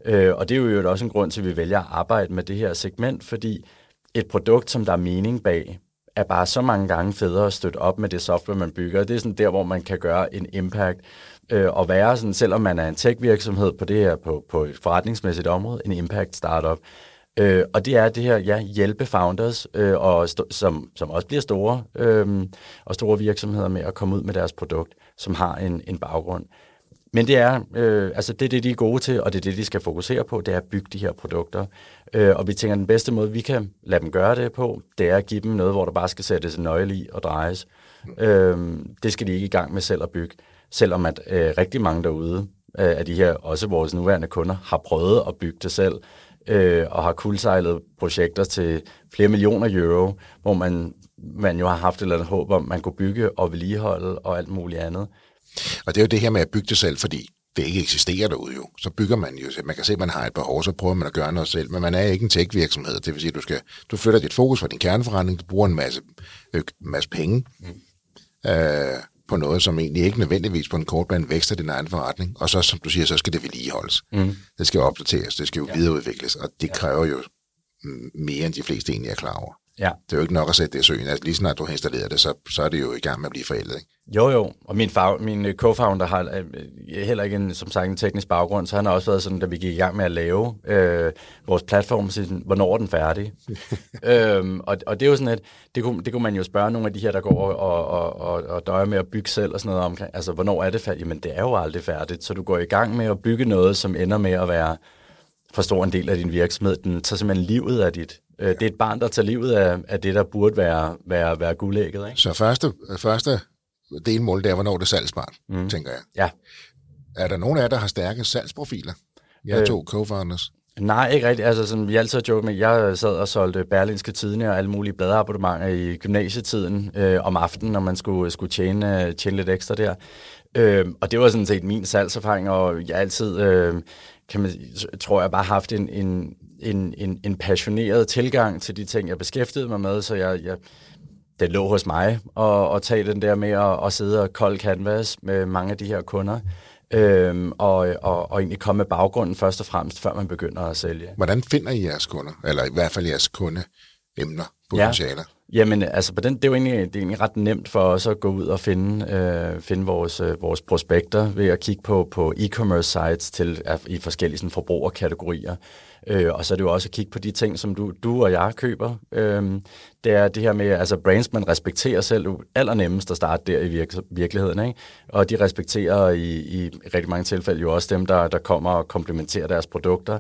Øh, og det er jo også en grund til, at vi vælger at arbejde med det her segment, fordi et produkt, som der er mening bag, er bare så mange gange federe at støtte op med det software, man bygger. Det er sådan der, hvor man kan gøre en impact øh, og være sådan, selvom man er en tech-virksomhed på det her, på, på et forretningsmæssigt område, en impact startup. Øh, og det er det her, ja, hjælpe founders, øh, og st- som, som også bliver store, øh, og store virksomheder med at komme ud med deres produkt, som har en, en baggrund. Men det er, øh, altså det er det, de er gode til, og det er det, de skal fokusere på, det er at bygge de her produkter. Øh, og vi tænker, at den bedste måde, vi kan lade dem gøre det på, det er at give dem noget, hvor der bare skal sættes en nøgle i og drejes. Øh, det skal de ikke i gang med selv at bygge, selvom at øh, rigtig mange derude øh, af de her, også vores nuværende kunder, har prøvet at bygge det selv, øh, og har kuldsejlet projekter til flere millioner euro, hvor man, man jo har haft et eller andet håb om, man kunne bygge og vedligeholde og alt muligt andet. Og det er jo det her med at bygge det selv, fordi det ikke eksisterer derude jo. Så bygger man jo, man kan se, at man har et behov, så prøver man at gøre noget selv, men man er ikke en tech-virksomhed. Det vil sige, at du, skal, du flytter dit fokus fra din kerneforretning, du bruger en masse, øh, masse penge mm. øh, på noget, som egentlig ikke nødvendigvis på en kort bane vækster din egen forretning, og så, som du siger, så skal det vedligeholdes. Mm. Det skal opdateres, det skal jo ja. videreudvikles, og det kræver jo mere, end de fleste egentlig er klar over. Ja. Det er jo ikke nok at sætte det i søen. Altså, lige snart du har installeret det, så, så er det jo i gang med at blive forældet. Ikke? Jo, jo. Og min, fag, min øh, co-founder har øh, heller ikke en, som sagt en teknisk baggrund, så han har også været sådan, da vi gik i gang med at lave øh, vores platform, så sådan, hvornår er den færdig? *laughs* øhm, og, og det er jo sådan, at det kunne, det kunne man jo spørge nogle af de her, der går og, og, og, og døjer med at bygge selv og sådan noget omkring. Altså, hvornår er det færdigt? Jamen, det er jo aldrig færdigt. Så du går i gang med at bygge noget, som ender med at være for stor en del af din virksomhed. Den tager simpelthen livet af dit, Øh, det er et barn, der tager livet af, af det, der burde være, være, være guldægget. Ikke? Så første, første delmål, det er, hvornår det er salgsbart, mm. tænker jeg. Ja. Er der nogen af jer, der har stærke salgsprofiler? Jeg øh, to co-founders. Nej, ikke rigtigt. Altså, som vi altid har joket med, jeg sad og solgte berlinske tidene og alle mulige bladabonnementer i gymnasietiden øh, om aftenen, når man skulle, skulle tjene, tjene lidt ekstra der. Øh, og det var sådan set min salgserfaring, og jeg altid, øh, kan man, tror jeg, bare haft en, en, en, en, en passioneret tilgang til de ting, jeg beskæftigede mig med, så jeg, jeg, det lå hos mig at, at tage den der med at, at sidde og kold canvas med mange af de her kunder, øhm, og, og, og egentlig komme med baggrunden først og fremmest, før man begynder at sælge. Hvordan finder I jeres kunder, eller i hvert fald jeres kundeemner, potentialer? Ja. Jamen, altså, på den, det, er jo egentlig, det er egentlig ret nemt for os at gå ud og finde, øh, finde vores, øh, vores prospekter ved at kigge på, på e-commerce sites til, i forskellige sådan, forbrugerkategorier. Øh, og så er det jo også at kigge på de ting, som du, du og jeg køber. Øh, det er det her med, altså brands, man respekterer selv allernemmest at starte der i virke, virkeligheden. Ikke? Og de respekterer i, i rigtig mange tilfælde jo også dem, der, der kommer og komplementerer deres produkter.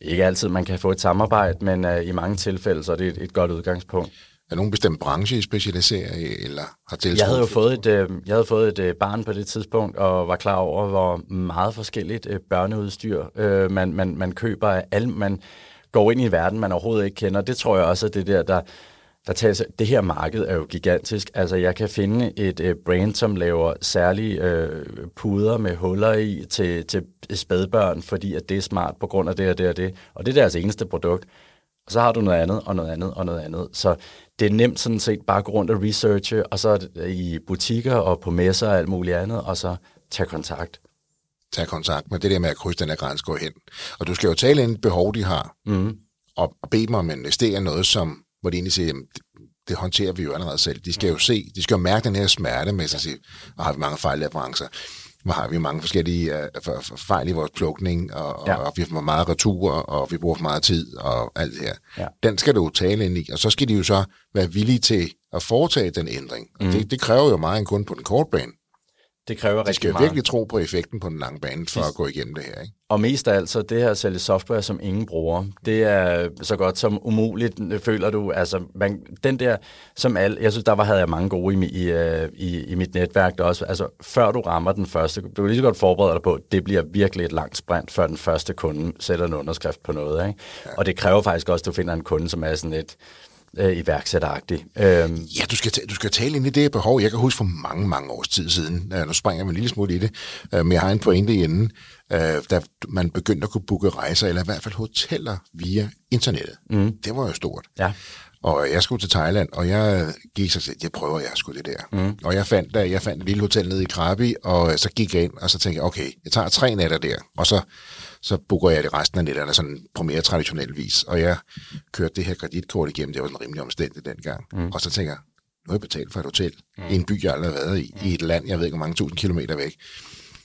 Ikke altid, man kan få et samarbejde, men øh, i mange tilfælde, så er det et, et godt udgangspunkt. Er nogen bestemt branche, I specialiserer i, eller har tiltrådt? Jeg havde jo fået et, øh, jeg havde fået et øh, barn på det tidspunkt, og var klar over, hvor meget forskelligt øh, børneudstyr man, man, man køber af alle. Man går ind i en verden, man overhovedet ikke kender. Det tror jeg også er det der, der, der tager Det her marked er jo gigantisk. Altså, jeg kan finde et brand, som laver særlige øh, puder med huller i til, til spædbørn, fordi at det er smart på grund af det og det og det. Og det er deres eneste produkt. Og så har du noget andet, og noget andet, og noget andet. Så det er nemt sådan set bare at gå rundt og researche, og så i butikker og på messer og alt muligt andet, og så tage kontakt. Tage kontakt med det der med at krydse den her grænse går hen. Og du skal jo tale ind behov, de har, mm. og, og bede dem om at investere noget, som, hvor de egentlig siger, jamen, det, håndterer vi jo allerede selv. De skal jo se, de skal jo mærke den her smerte med sig og sige, og har vi mange fejlleverancer hvor har vi mange forskellige uh, fejl i vores plukning, og, ja. og, og vi har meget retur, og vi bruger for meget tid, og alt det her. Ja. Den skal du tale ind i, og så skal de jo så være villige til at foretage den ændring. Og mm. det, det kræver jo meget en kunde på den korte bane. Det kræver rigtig skal meget. virkelig tro på effekten på den lange bane for at gå igennem det her. Ikke? Og mest af alt, så det her at sælge software, som ingen bruger, det er så godt som umuligt, føler du. Altså, man, den der, som al, jeg synes, der var, havde jeg mange gode i, i, øh, i, i mit netværk der også. Altså, før du rammer den første, du kan lige så godt forberede dig på, at det bliver virkelig et langt sprint, før den første kunde sætter en underskrift på noget. Ikke? Ja. Og det kræver faktisk også, at du finder en kunde, som er sådan et, øh, iværksætteragtig. Øhm. Ja, du skal, du skal tale ind i det behov. Jeg kan huske for mange, mange års tid siden, øh, nu springer jeg en lille smule i det, øh, men jeg har en pointe i enden, øh, da man begyndte at kunne booke rejser, eller i hvert fald hoteller via internettet. Mm. Det var jo stort. Ja. Og jeg skulle til Thailand, og jeg gik så jeg prøver jeg skulle det der. Mm. Og jeg fandt, der, jeg fandt et lille hotel nede i Krabi, og så gik jeg ind, og så tænkte jeg, okay, jeg tager tre nætter der, og så så booker jeg det resten af netterne sådan på mere traditionel vis. Og jeg kørte det her kreditkort igennem, det var sådan rimelig omstændigt dengang. Mm. Og så tænker jeg, nu har jeg betalt for et hotel mm. i en by, jeg aldrig har været i, i et land, jeg ved ikke hvor mange tusind kilometer væk.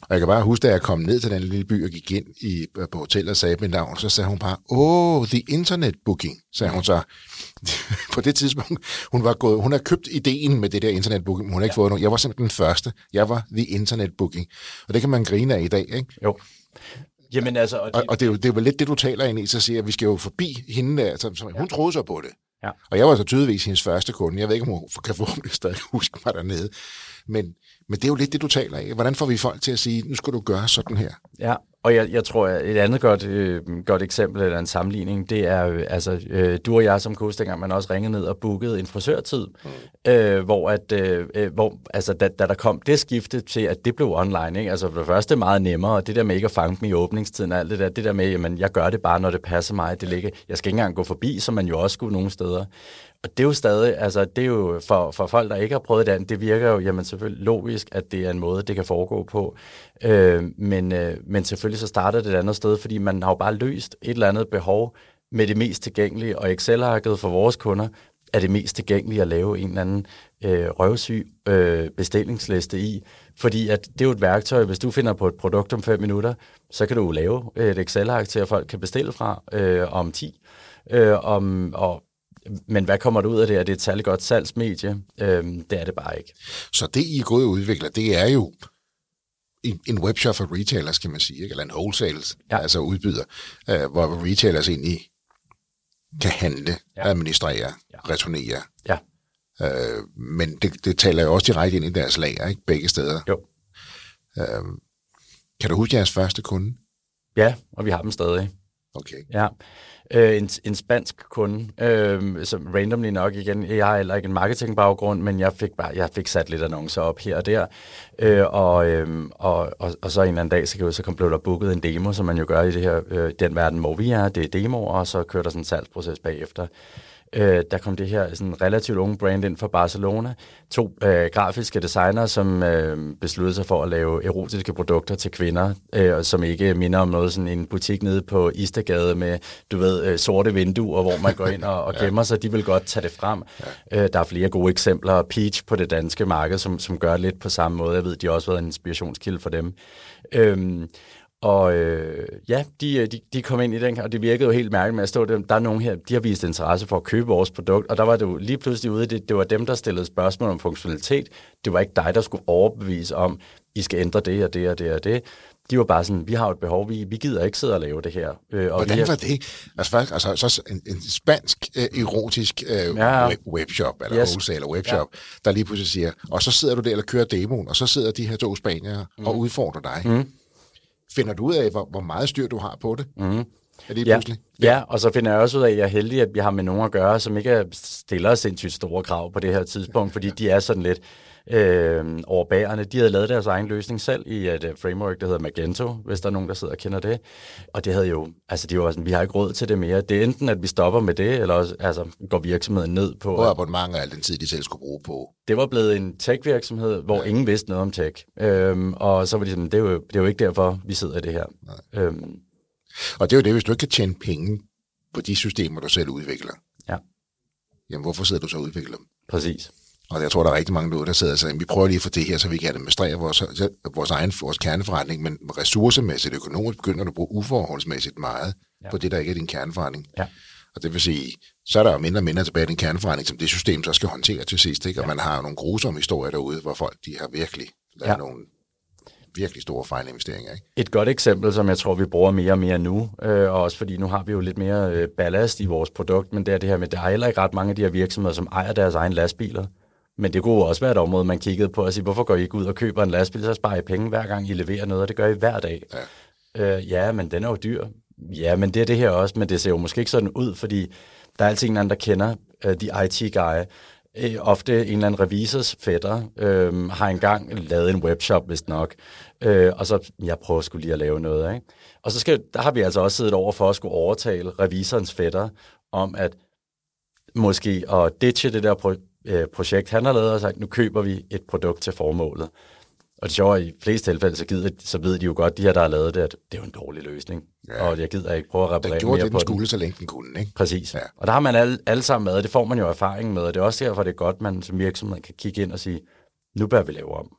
Og jeg kan bare huske, da jeg kom ned til den lille by og gik ind i, på hotellet og sagde mit navn, så sagde hun bare, oh, the internet booking, sagde hun så. *laughs* på det tidspunkt, hun var gået, hun har købt ideen med det der internet booking, men hun har ikke ja. fået nogen. Jeg var simpelthen den første. Jeg var the internet booking. Og det kan man grine af i dag, ikke? Jo. Jamen, altså, og, og, og det, er jo, det er jo lidt det, du taler ind i, så siger at vi skal jo forbi hende der, så, så hun ja. troede så på det. Ja. Og jeg var så tydeligvis hendes første kunde. Jeg ved ikke, om hun kan forhåbentlig stadig *laughs* huske mig dernede. Men, men det er jo lidt det, du taler af. Hvordan får vi folk til at sige, nu skal du gøre sådan her? Ja, Og jeg, jeg tror, at et andet godt, øh, godt eksempel eller en sammenligning, det er øh, altså øh, du og jeg som coach, dengang man også ringede ned og bookede en frisørtid, mm. øh, hvor, at, øh, øh, hvor altså, da, da der kom det skifte til, at det blev online, ikke? altså for det første meget nemmere, og det der med ikke at fange dem i åbningstiden og alt det der, det der med, jamen jeg gør det bare, når det passer mig, det ligger, jeg skal ikke engang gå forbi, som man jo også skulle nogle steder. Og det er jo stadig, altså det er jo for, for folk, der ikke har prøvet det det virker jo, jamen selvfølgelig logisk, at det er en måde, det kan foregå på. Øh, men, øh, men selvfølgelig så starter det et andet sted, fordi man har jo bare løst et eller andet behov med det mest tilgængelige, og Excel-arket for vores kunder er det mest tilgængelige at lave en eller anden øh, røvsyg øh, bestillingsliste i, fordi at det er jo et værktøj, hvis du finder på et produkt om 5 minutter, så kan du lave et Excel-ark til, at folk kan bestille fra øh, om 10. Øh, om, og men hvad kommer der ud af det? Er det et særligt godt salgsmedie? Øhm, det er det bare ikke. Så det, I er gået udvikler, det er jo en, en webshop for retailers, kan man sige, ikke? eller en wholesale, ja. altså udbyder, øh, hvor retailers egentlig kan handle, ja. administrere, ja. returnere. Ja. Øh, men det, det taler jo også direkte ind i deres lager, ikke? begge steder. Jo. Øh, kan du huske jeres første kunde? Ja, og vi har dem stadig. Okay. Ja. Øh, en, en spansk kunde, øh, som randomly nok igen, jeg har heller ikke en marketingbaggrund, men jeg fik bare, jeg fik sat lidt annoncer op her og der, øh, og, øh, og, og, og, så en eller anden dag, så, så kom, blev der booket en demo, som man jo gør i det her, øh, den verden, hvor vi er, det er demoer, og så kører der sådan en salgsproces bagefter øh, der kom det her sådan relativt unge brand ind fra Barcelona. To øh, grafiske designer, som øh, besluttede sig for at lave erotiske produkter til kvinder, øh, som ikke minder om noget sådan en butik nede på Istergade med, du ved, øh, sorte vinduer, hvor man går ind og, og *laughs* gemmer ja. sig. De vil godt tage det frem. Ja. Øh, der er flere gode eksempler. Peach på det danske marked, som, som gør lidt på samme måde. Jeg ved, de har også været en inspirationskilde for dem. Øh, og øh, ja, de, øh, de, de kom ind i den, og det virkede jo helt mærkeligt med at stå der. Der er nogen her, de har vist interesse for at købe vores produkt, og der var det jo lige pludselig ude, det, det var dem, der stillede spørgsmål om funktionalitet. Det var ikke dig, der skulle overbevise om, I skal ændre det og det og det og det. De var bare sådan, vi har et behov, vi, vi gider ikke sidde og lave det her. Øh, og Hvordan var det? Altså, altså så en, en spansk øh, erotisk øh, ja. web, webshop, eller yes. wholesale webshop, ja. der lige pludselig siger, og så sidder du der og kører demoen, og så sidder de her to spaniere mm. og udfordrer dig. Mm finder du ud af, hvor, hvor meget styr du har på det. Mm. Er det ja. Ja, og så finder jeg også ud af, at jeg er heldig, at vi har med nogen at gøre, som ikke stiller sindssygt store krav på det her tidspunkt, fordi de er sådan lidt øh, overbærende. De havde lavet deres egen løsning selv i et uh, framework, der hedder Magento, hvis der er nogen, der sidder og kender det. Og det havde jo, altså de var sådan, vi har ikke råd til det mere. Det er enten, at vi stopper med det, eller også, altså, går virksomheden ned på... Hvor abonnement og al den tid, de selv skulle bruge på. Det var blevet en tech-virksomhed, hvor ja. ingen vidste noget om tech. Øhm, og så var de sådan, det er, jo, det er jo ikke derfor, vi sidder i det her. Øhm. Og det er jo det, hvis du ikke kan tjene penge på de systemer, du selv udvikler. Ja. Jamen, hvorfor sidder du så og udvikler dem? Præcis. Og jeg tror, der er rigtig mange derude, der sidder og siger, vi prøver lige at få det her, så vi kan administrere vores, vores egen vores kerneforretning, men ressourcemæssigt, økonomisk begynder du at bruge uforholdsmæssigt meget ja. på det, der ikke er din kerneforretning. Ja. Og det vil sige, så er der jo mindre og mindre tilbage i din kerneforretning, som det system så skal håndtere til sidst. Ikke? Og ja. man har nogle grusomme historier derude, hvor folk de har virkelig lavet ja. nogle virkelig store fejlinvesteringer. Ikke? Et godt eksempel, som jeg tror, vi bruger mere og mere nu, øh, og også fordi nu har vi jo lidt mere øh, ballast i vores produkt, men det er det her med, der er heller ikke ret mange af de her virksomheder, som ejer deres egen lastbiler. Men det kunne også være et område, man kiggede på og sige, hvorfor går I ikke ud og køber en lastbil, så sparer I penge hver gang I leverer noget, og det gør I hver dag. Ja, øh, ja men den er jo dyr. Ja, men det er det her også, men det ser jo måske ikke sådan ud, fordi der er altid en anden, der kender uh, de IT-guy. Øh, ofte en eller anden revisors fætter øh, har engang lavet en webshop, hvis nok. Øh, og så, jeg prøver skulle lige at lave noget, ikke? Og så skal, der har vi altså også siddet over for at skulle overtale revisorens fætter om, at måske at ditche det der øh, projekt, han har lavet, og sagt, nu køber vi et produkt til formålet. Og det sjove er, i fleste tilfælde, så, gider, så ved de jo godt, de her, der har lavet det, at det er jo en dårlig løsning. Ja. Og jeg gider ikke prøve at reparere mere på det. gjorde det, den skulle, så længe den kunne, ikke? Præcis. Ja. Og der har man alle, alle sammen med, og det får man jo erfaring med, og det er også derfor, det er godt, man som virksomhed kan kigge ind og sige, nu bør vi lave om.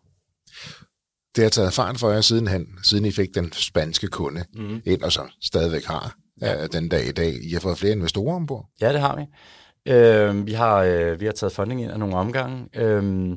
Det har taget erfaring for jer siden, han, siden I fik den spanske kunde mm. ind, og så stadigvæk har ja. den dag i dag. I har fået flere investorer ombord? Ja, det har vi. Øh, vi, har, øh, vi har taget funding ind af nogle omgange. Øh,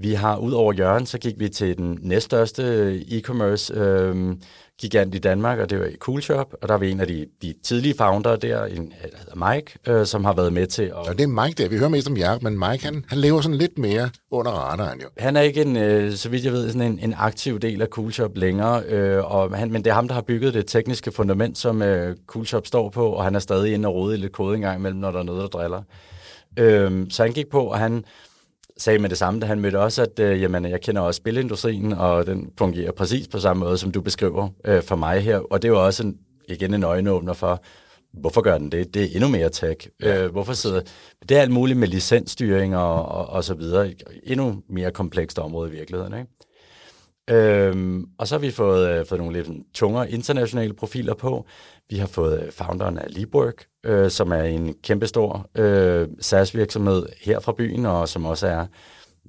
Vi har, ud over Jørgen, så gik vi til den næststørste e-commerce øh, gigant i Danmark, og det var Cool Shop, og der er vi en af de, de tidlige founder der, en, der hedder Mike, øh, som har været med til at... Ja, det er Mike der. Vi hører mest om jer, men Mike, han, han lever sådan lidt mere under radaren jo. Han er ikke en, øh, så vidt jeg ved, sådan en, en aktiv del af Cool Shop længere, øh, og han, men det er ham, der har bygget det tekniske fundament, som øh, Cool Shop står på, og han er stadig inde og rode i lidt kode engang imellem, når der er noget, der driller. Øh, så han gik på, og han sagde med det samme, da han mødte også, at øh, jamen, jeg kender også spilindustrien, og den fungerer præcis på samme måde, som du beskriver øh, for mig her. Og det jo også en, igen en øjenåbner for, hvorfor gør den det? Det er endnu mere tech. Ja. Øh, hvorfor sidder... Det er alt muligt med licensstyring og, og, og så videre. Endnu mere komplekst område i virkeligheden, ikke? Øhm, og så har vi fået, øh, fået nogle lidt tungere internationale profiler på. Vi har fået øh, founderen af Libwork, øh, som er en kæmpestor øh, SaaS-virksomhed her fra byen, og som også er,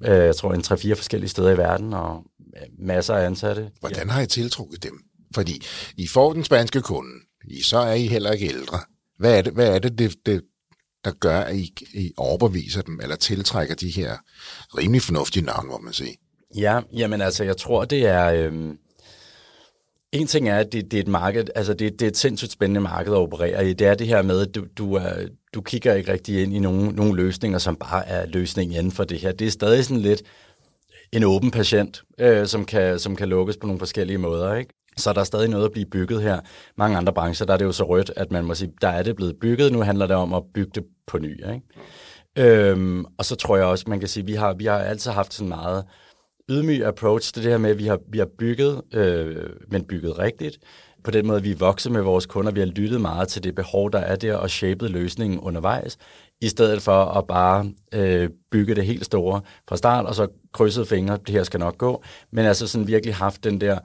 øh, jeg tror, en 3-4 forskellige steder i verden, og masser af ansatte. Hvordan har I tiltrukket dem? Fordi I får den spanske kunde, I, så er I heller ikke ældre. Hvad er det, hvad er det, det, det der gør, at I, I overbeviser dem, eller tiltrækker de her rimelig fornuftige navne, må man sige? Ja, jamen altså, jeg tror, det er... Øh, en ting er, at det, det er et marked, altså det, det er et sindssygt spændende marked at operere i. Det er det her med, at du, du, er, du kigger ikke rigtig ind i nogle, nogle løsninger, som bare er løsningen inden for det her. Det er stadig sådan lidt en åben patient, øh, som, kan, som kan lukkes på nogle forskellige måder. Ikke? Så der er stadig noget at blive bygget her. Mange andre brancher, der er det jo så rødt, at man må sige, der er det blevet bygget, nu handler det om at bygge det på ny. Ikke? Øhm, og så tror jeg også, man kan sige, vi har, vi har altid haft sådan meget ydmyg approach til det her med, at vi har, vi har bygget, øh, men bygget rigtigt. På den måde, vi er vokset med vores kunder. Vi har lyttet meget til det behov, der er der, og shapet løsningen undervejs, i stedet for at bare øh, bygge det helt store fra start, og så krydset fingre, det her skal nok gå. Men altså sådan virkelig haft den der,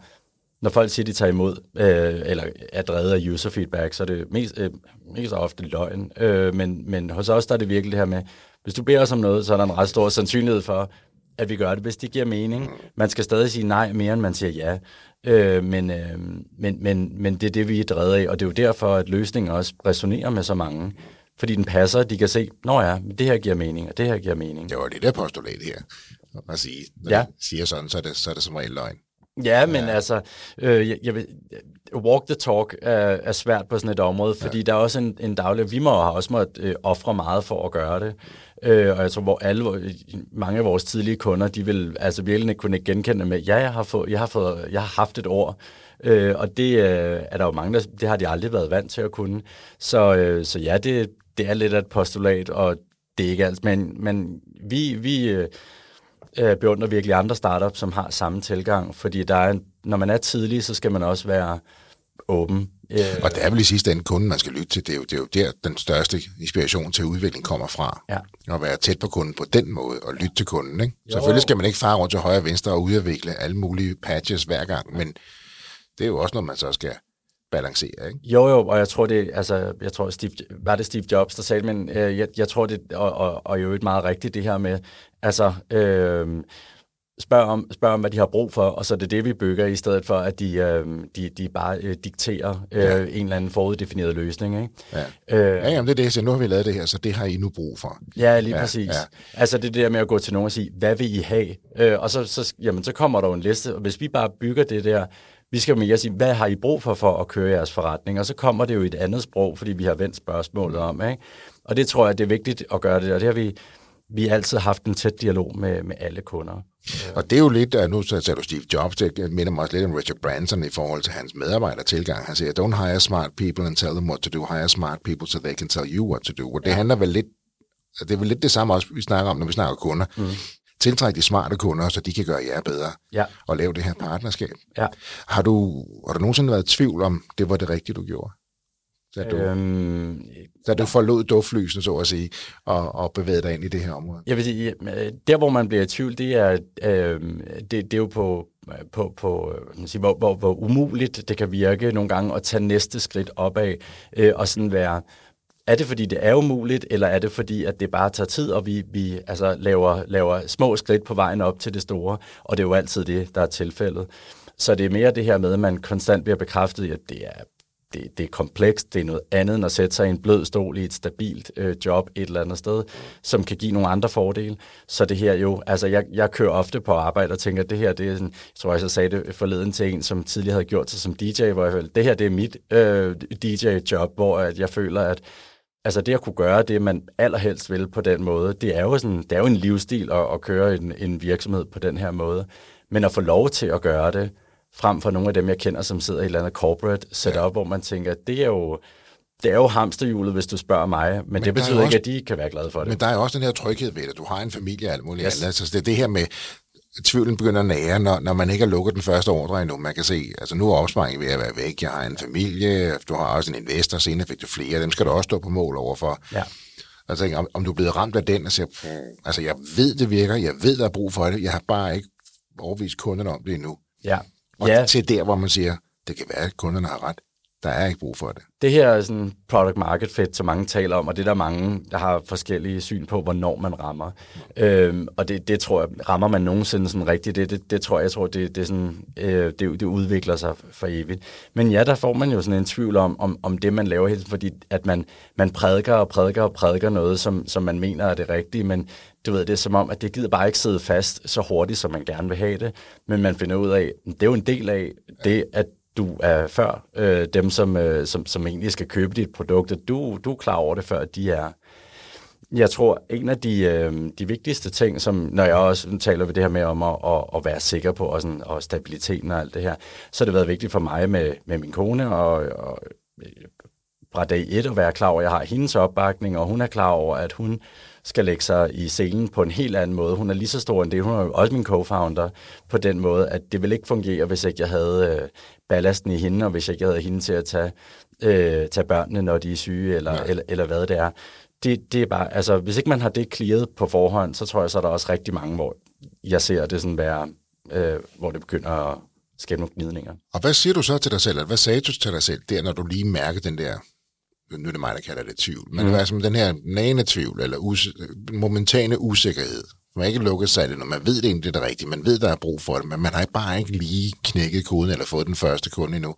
når folk siger, de tager imod, øh, eller er drevet af user feedback, så er det mest, øh, mest ofte løgn. Øh, men, men hos os der er det virkelig det her med, hvis du beder os om noget, så er der en ret stor sandsynlighed for, at vi gør det, hvis det giver mening. Man skal stadig sige nej mere, end man siger ja. Øh, men, øh, men, men, men det er det, vi er drevet af, og det er jo derfor, at løsningen også resonerer med så mange. Fordi den passer, de kan se, når ja, det her giver mening, og det her giver mening. Det var det der postulat her. At sige, når ja. siger sådan, så er, det, så er det som regel løgn. Ja, men ja. altså, øh, jeg, jeg vil, walk the talk er, er svært på sådan et område, fordi ja. der er også en, en daglig, vi må også måtte øh, ofre meget for at gøre det. Øh, og jeg tror, hvor alle, mange af vores tidlige kunder, de vil altså virkelig kunne genkende med, ja, jeg har, fået, jeg har, fået, jeg har haft et år, øh, og det øh, er der jo mange, der, det har de aldrig været vant til at kunne. Så, øh, så ja, det, det er lidt af et postulat, og det er ikke alt, men, men vi, vi øh, øh, beundrer virkelig andre startups, som har samme tilgang, fordi der er en, når man er tidlig, så skal man også være åben. Øh, og det er vel i sidste ende kunden, man skal lytte til. Det er, jo, det er jo der, den største inspiration til udvikling kommer fra. Ja. At være tæt på kunden på den måde, og lytte til kunden. Ikke? Selvfølgelig skal man ikke fare rundt til højre og venstre og udvikle alle mulige patches hver gang, men det er jo også noget, man så skal balancere, ikke? Jo, jo, og jeg tror det, altså, jeg tror, Steve, var det Steve Jobs, der sagde det, men øh, jeg, jeg tror det, og, og, og jo et meget rigtigt det her med, altså, øh, spørg om, spørg om, hvad de har brug for, og så er det det, vi bygger, i stedet for, at de, øh, de, de bare øh, dikterer øh, ja. en eller anden foruddefineret løsning. Ikke? Ja, øh, ja jamen, det er det, så nu har vi lavet det her, så det har I nu brug for. Ja, lige ja, præcis. Ja. Altså det der med at gå til nogen og sige, hvad vil I have? Øh, og så, så, jamen, så kommer der jo en liste, og hvis vi bare bygger det der, vi skal mere sige, hvad har I brug for for at køre jeres forretning? Og så kommer det jo i et andet sprog, fordi vi har vendt spørgsmålet om. Ikke? Og det tror jeg, det er vigtigt at gøre det, og det har vi, vi har altid haft en tæt dialog med, med alle kunder. Og det er jo lidt, nu sagde du Steve Jobs, det minder mig også lidt om Richard Branson i forhold til hans medarbejdertilgang. Han siger, don't hire smart people and tell them what to do, hire smart people so they can tell you what to do. Og det ja. handler vel lidt, det er vel lidt det samme også, vi snakker om, når vi snakker kunder. Mm. Tiltræk de smarte kunder, så de kan gøre jer bedre ja. og lave det her partnerskab. Ja. Har, du, har du nogensinde været i tvivl om, det var det rigtige, du gjorde? Da du, øhm, da du forlod duftlysene, så at sige, og, og bevægede dig ind i det her område? Jeg vil sige, der hvor man bliver i tvivl, det er, øh, det, det er jo på, på, på man siger, hvor, hvor, hvor umuligt det kan virke nogle gange at tage næste skridt opad, øh, og sådan være, er det fordi det er umuligt, eller er det fordi, at det bare tager tid, og vi, vi altså, laver, laver små skridt på vejen op til det store, og det er jo altid det, der er tilfældet. Så det er mere det her med, at man konstant bliver bekræftet i, at det er det, det er komplekst, det er noget andet end at sætte sig i en blød stol i et stabilt øh, job et eller andet sted, som kan give nogle andre fordele. Så det her jo, altså jeg, jeg kører ofte på arbejde og tænker, at det her, det er sådan, jeg tror jeg jeg sagde det forleden til en, som tidligere havde gjort sig som DJ, hvor jeg følte, det her, det er mit øh, DJ-job, hvor at jeg føler, at altså det at kunne gøre det, man allerhelst vil på den måde, det er jo, sådan, det er jo en livsstil at, at køre en, en virksomhed på den her måde. Men at få lov til at gøre det, frem for nogle af dem, jeg kender, som sidder i et eller andet corporate setup, ja. hvor man tænker, det er jo, det er jo hamsterhjulet, hvis du spørger mig, men, men det betyder ikke, også, at de kan være glade for det. Men der er også den her tryghed ved det. Du har en familie og alt muligt yes. andet. Altså, det er det her med, tvivlen begynder at nære, når, når man ikke har lukket den første ordre endnu. Man kan se, altså nu er opsparingen ved at være væk. Jeg har en familie, du har også en investor, senere fik du flere. Dem skal du også stå på mål overfor. Ja. Altså, om, om du er blevet ramt af den og siger, altså jeg ved, det virker, jeg ved, der er brug for det, jeg har bare ikke overvist kunderne om det endnu. Ja. Og ja. til der, hvor man siger, det kan være, at kunderne har ret. Der er ikke brug for det. Det her er sådan product market fit, som mange taler om, og det er der mange, der har forskellige syn på, hvornår man rammer. Øhm, og det, det tror jeg, rammer man nogensinde sådan rigtigt, det, det, det tror jeg, jeg tror, det, det, sådan, øh, det, det udvikler sig for evigt. Men ja, der får man jo sådan en tvivl om, om, om det, man laver, helt, fordi at man, man prædiker og prædiker og prædiker noget, som, som man mener er det rigtige, men du ved, det er som om, at det gider bare ikke sidde fast så hurtigt, som man gerne vil have det, men man finder ud af, det er jo en del af det, at du er før øh, dem, som, øh, som, som egentlig skal købe dit produkt, at du, du er klar over det, før de er. Jeg tror, en af de, øh, de vigtigste ting, som når jeg også taler ved det her med om at, at, at være sikker på, og, sådan, og stabiliteten og alt det her, så har det været vigtigt for mig med, med min kone, og, og øh, fra dag et at være klar over, at jeg har hendes opbakning, og hun er klar over, at hun skal lægge sig i scenen på en helt anden måde. Hun er lige så stor end det. Hun er også min co-founder på den måde, at det vil ikke fungere, hvis ikke jeg havde øh, ballasten i hende, og hvis jeg ikke havde hende til at tage, øh, tage børnene, når de er syge, eller, eller, eller hvad det er. Det, det er bare, altså, hvis ikke man har det clearet på forhånd, så tror jeg, så er der også rigtig mange, hvor jeg ser det sådan være, øh, hvor det begynder at skabe nogle gnidninger. Og hvad siger du så til dig selv? Hvad sagde du til dig selv der, når du lige mærker den der nu er det mig, der kalder det tvivl, men mm. det er som den her nane tvivl, eller us- momentane usikkerhed. Man har ikke lukket sig det, når man ved det egentlig, det er rigtigt. Man ved, der er brug for det, men man har bare ikke lige knækket koden, eller fået den første kunde endnu.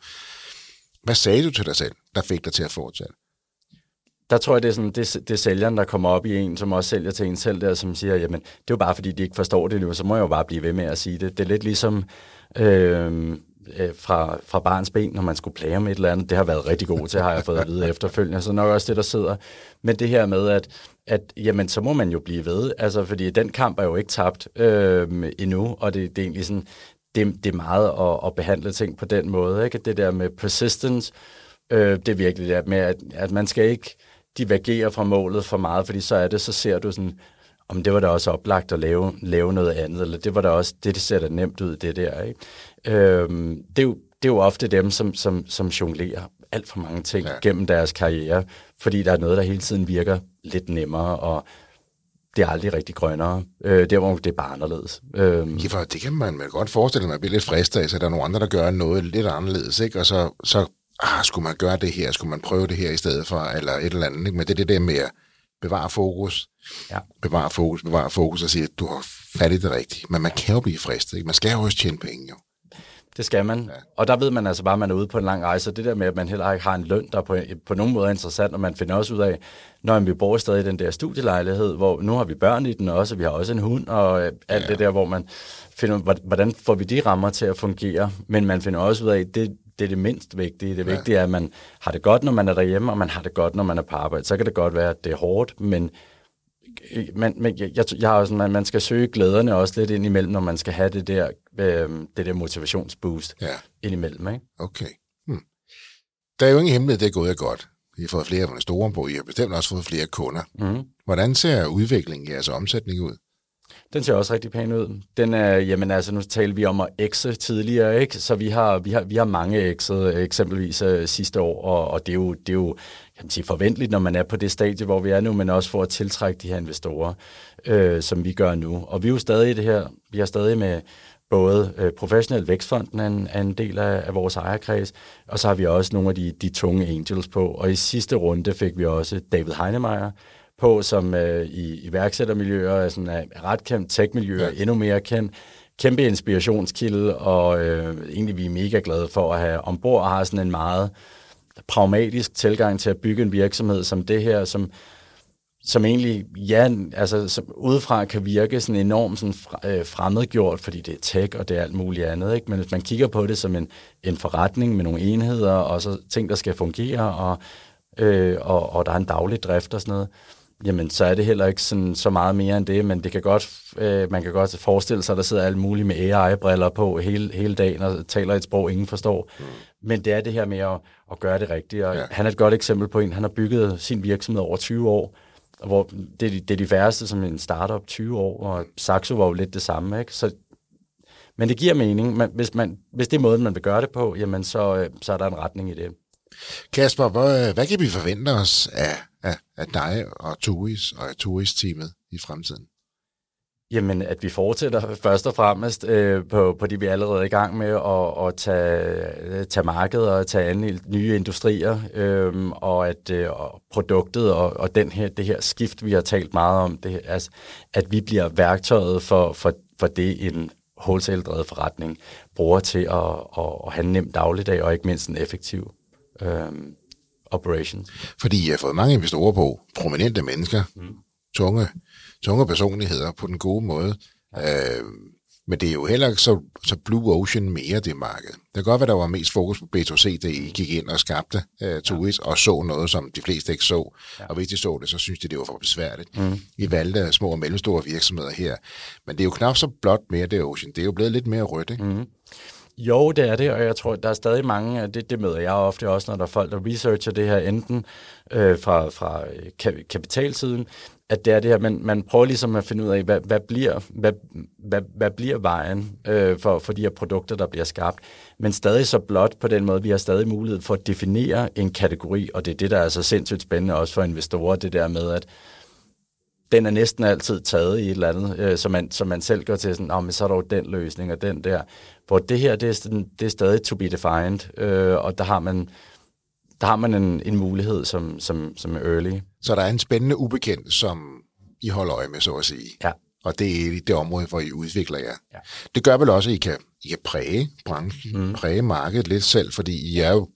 Hvad sagde du til dig selv, der fik dig til at fortsætte? der tror jeg, det er, sådan, det, det er sælgeren, der kommer op i en, som også sælger til en selv der, som siger, jamen, det er jo bare, fordi de ikke forstår det nu, så må jeg jo bare blive ved med at sige det. Det er lidt ligesom, øh, øh, fra, fra barns ben, når man skulle plage med et eller andet. Det har været rigtig godt til, har jeg fået at vide efterfølgende. Så nok også det, der sidder. Men det her med, at, at jamen, så må man jo blive ved. Altså, fordi den kamp er jo ikke tabt øh, endnu, og det, det er egentlig sådan, det, det er meget at, at behandle ting på den måde. Ikke? Det der med persistence, øh, det er virkelig det med, at, at man skal ikke divergere fra målet for meget, fordi så er det, så ser du sådan, om det var da også oplagt at lave, lave noget andet, eller det var da også, det, det ser da nemt ud, det der. Ikke? Øhm, det, er jo, det er jo ofte dem, som, som, som jonglerer alt for mange ting ja. gennem deres karriere, fordi der er noget, der hele tiden virker lidt nemmere, og det er aldrig rigtig grønnere. Øh, der hvor det er bare anderledes. Øhm. Ja, for det kan man godt forestille sig, at man bliver lidt fristet af, så der er nogle andre, der gør noget lidt anderledes, ikke? og så, så ah, skulle man gøre det her, skulle man prøve det her i stedet for, eller et eller andet. Ikke? Men det er det der med at bevare fokus, ja. bevare fokus, bevare fokus, og sige, at du har fat i det rigtigt. Men man kan jo blive fristet, ikke? man skal jo også tjene penge jo. Det skal man. Ja. Og der ved man altså bare, at man er ude på en lang rejse. Og det der med, at man heller ikke har en løn, der på, på nogen måde er interessant, og man finder også ud af, når vi bor stadig i den der studielejlighed, hvor nu har vi børn i den også, vi har også en hund, og alt ja. det der, hvor man finder, hvordan får vi de rammer til at fungere? Men man finder også ud af, at det, det er det mindst vigtige. Det vigtige ja. er, at man har det godt, når man er derhjemme, og man har det godt, når man er på arbejde. Så kan det godt være, at det er hårdt, men man, man, jeg, jeg har sådan, man, man skal søge glæderne også lidt ind imellem, når man skal have det der, øh, det der motivationsboost ja. ind imellem. Ikke? Okay. Hmm. Der er jo ingen hemmelighed, det er gået godt. I har fået flere store på, I har bestemt også fået flere kunder. Mm. Hvordan ser udviklingen i jeres omsætning ud? Den ser også rigtig pæn ud. Den er, jamen altså, nu talte vi om at ekse tidligere, ikke? Så vi har, vi har, vi har mange ekset, eksempelvis uh, sidste år, og, og det, er jo, det er jo kan man sige, forventeligt, når man er på det stadie, hvor vi er nu, men også for at tiltrække de her investorer, øh, som vi gør nu. Og vi er jo stadig i det her, vi er stadig med både øh, Professionel Vækstfonden er en, er en del af, af vores ejerkreds, og så har vi også nogle af de, de tunge angels på. Og i sidste runde fik vi også David Heinemeier, på, som øh, i iværksættermiljøer er sådan, er ret kendt, tech-miljøer ja. endnu mere kendt. Kæmpe inspirationskilde, og øh, egentlig vi er mega glade for at have ombord og har sådan en meget pragmatisk tilgang til at bygge en virksomhed som det her, som, som egentlig, ja, altså som udefra kan virke sådan enormt sådan øh, fremmedgjort, fordi det er tech og det er alt muligt andet, ikke? men hvis man kigger på det som en, en forretning med nogle enheder, og så ting, der skal fungere, og, øh, og, og der er en daglig drift og sådan noget, jamen så er det heller ikke sådan, så meget mere end det, men det kan godt, øh, man kan godt forestille sig, at der sidder alle mulige med AI-briller på hele, hele dagen og taler et sprog, ingen forstår. Mm. Men det er det her med at, at gøre det rigtigt, og ja. han er et godt eksempel på en, han har bygget sin virksomhed over 20 år, hvor det, er de, det er de værste som en startup 20 år, og Saxo var jo lidt det samme, ikke? Så, men det giver mening. Man, hvis, man, hvis det er måden, man vil gøre det på, jamen så, øh, så er der en retning i det. Kasper, hvad, hvad kan vi forvente os af, af, af dig og Toris og af Toris-teamet i fremtiden? Jamen, at vi fortsætter først og fremmest øh, på, på det, vi er allerede i gang med, at, at tage, tage markedet og tage an nye industrier, øh, og at øh, og produktet og, og den her, det her skift, vi har talt meget om, det, altså, at vi bliver værktøjet for, for, for det, en wholesale-drevet forretning bruger til at, at, at have en nem dagligdag, og ikke mindst en effektiv øh, operation. Fordi I har fået mange investorer på, prominente mennesker, mm. tunge tunge personligheder på den gode måde. Ja. Øh, men det er jo heller ikke så, så Blue Ocean mere, det marked. Det kan godt være, der var mest fokus på B2C, da I gik ind og skabte uh, Turis, ja. og så noget, som de fleste ikke så. Ja. Og hvis de så det, så synes de, det var for besværligt. Mm. I valgte små og mellemstore virksomheder her. Men det er jo knap så blot mere det Ocean. Det er jo blevet lidt mere rødt, ikke? Mm. Jo, det er det, og jeg tror, der er stadig mange, det, det møder jeg ofte også, når der er folk, der researcher det her, enten øh, fra, fra øh, kapitalsiden, at det er det her, man, man prøver ligesom at finde ud af, hvad, hvad, bliver, hvad, hvad, hvad bliver vejen øh, for, for de her produkter, der bliver skabt. Men stadig så blot på den måde, vi har stadig mulighed for at definere en kategori, og det er det, der er så sindssygt spændende også for investorer, det der med, at den er næsten altid taget i et eller andet, øh, så, man, så man selv går til sådan, men så er der jo den løsning og den der. Hvor det her, det er, sådan, det er stadig to be defined, øh, og der har man, der har man en, en mulighed som, som, som er early. Så der er en spændende ubekendt, som I holder øje med, så at sige. Ja. Og det er det område, hvor I udvikler jer. Ja. Det gør vel også, at I kan, I kan præge branchen, mm. præge markedet lidt selv, fordi I er jo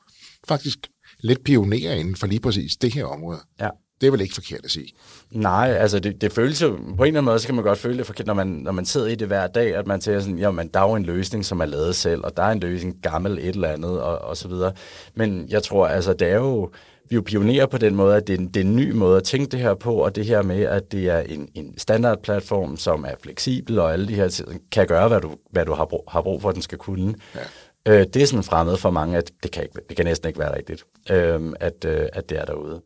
faktisk lidt pionerer inden for lige præcis det her område. Ja. Det er vel ikke forkert at sige? Nej, altså det, det føles jo, på en eller anden måde, så kan man godt føle det forkert, når man, når man sidder i det hver dag, at man tænker sådan, jamen der er jo en løsning, som er lavet selv, og der er en løsning gammel et eller andet, og, og så videre. Men jeg tror, altså det er jo, vi er jo pionerer på den måde, at det er, en, det er en ny måde at tænke det her på, og det her med, at det er en, en standardplatform, som er fleksibel, og alle de her ting, kan gøre, hvad du, hvad du har, brug, har brug for, at den skal kunne. Ja. Øh, det er sådan fremmed for mange, at det kan, ikke, det kan næsten ikke være rigtigt, øh, at, øh, at det er derude.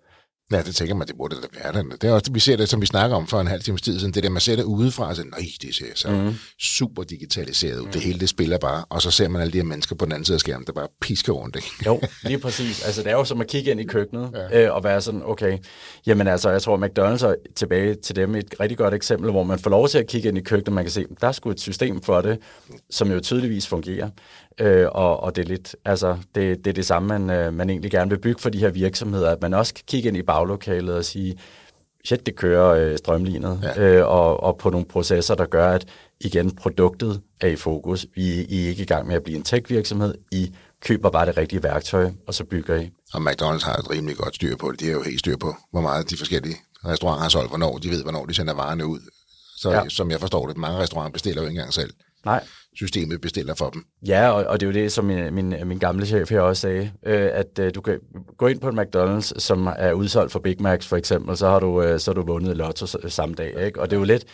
Ja, det tænker man, det burde da være det. Det er også, vi ser det, som vi snakker om for en halv time tid siden, det der, man ser det udefra, og siger, nej, det ser så mm. super digitaliseret ud. Mm. Det hele, det spiller bare. Og så ser man alle de her mennesker på den anden side af skærmen, der bare pisker rundt. Ikke? Jo, lige præcis. Altså, det er jo som at kigge ind i køkkenet, ja. øh, og være sådan, okay, jamen altså, jeg tror, McDonald's er tilbage til dem et rigtig godt eksempel, hvor man får lov til at kigge ind i køkkenet, man kan se, der er sgu et system for det, som jo tydeligvis fungerer. Øh, og, og det er lidt, altså, det, det er det samme, man, øh, man egentlig gerne vil bygge for de her virksomheder, at man også kan kigge ind i baglokalet og sige, shit, det kører øh, strømlignet, ja. øh, og, og på nogle processer, der gør, at igen, produktet er i fokus. Vi I er ikke i gang med at blive en tech-virksomhed. I køber bare det rigtige værktøj, og så bygger I. Og McDonald's har et rimelig godt styr på det. De har jo helt styr på, hvor meget de forskellige restauranter har solgt, hvornår de ved, hvornår de sender varerne ud. Så ja. som jeg forstår det, mange restauranter bestiller jo ikke engang selv. Nej. Systemet bestiller for dem. Ja, og, og det er jo det, som min, min, min gamle chef her også sagde, øh, at øh, du kan gå ind på en McDonald's, som er udsolgt for Big Macs for eksempel, så har du, øh, så har du vundet lotto samme dag. Ikke? Og det er jo lidt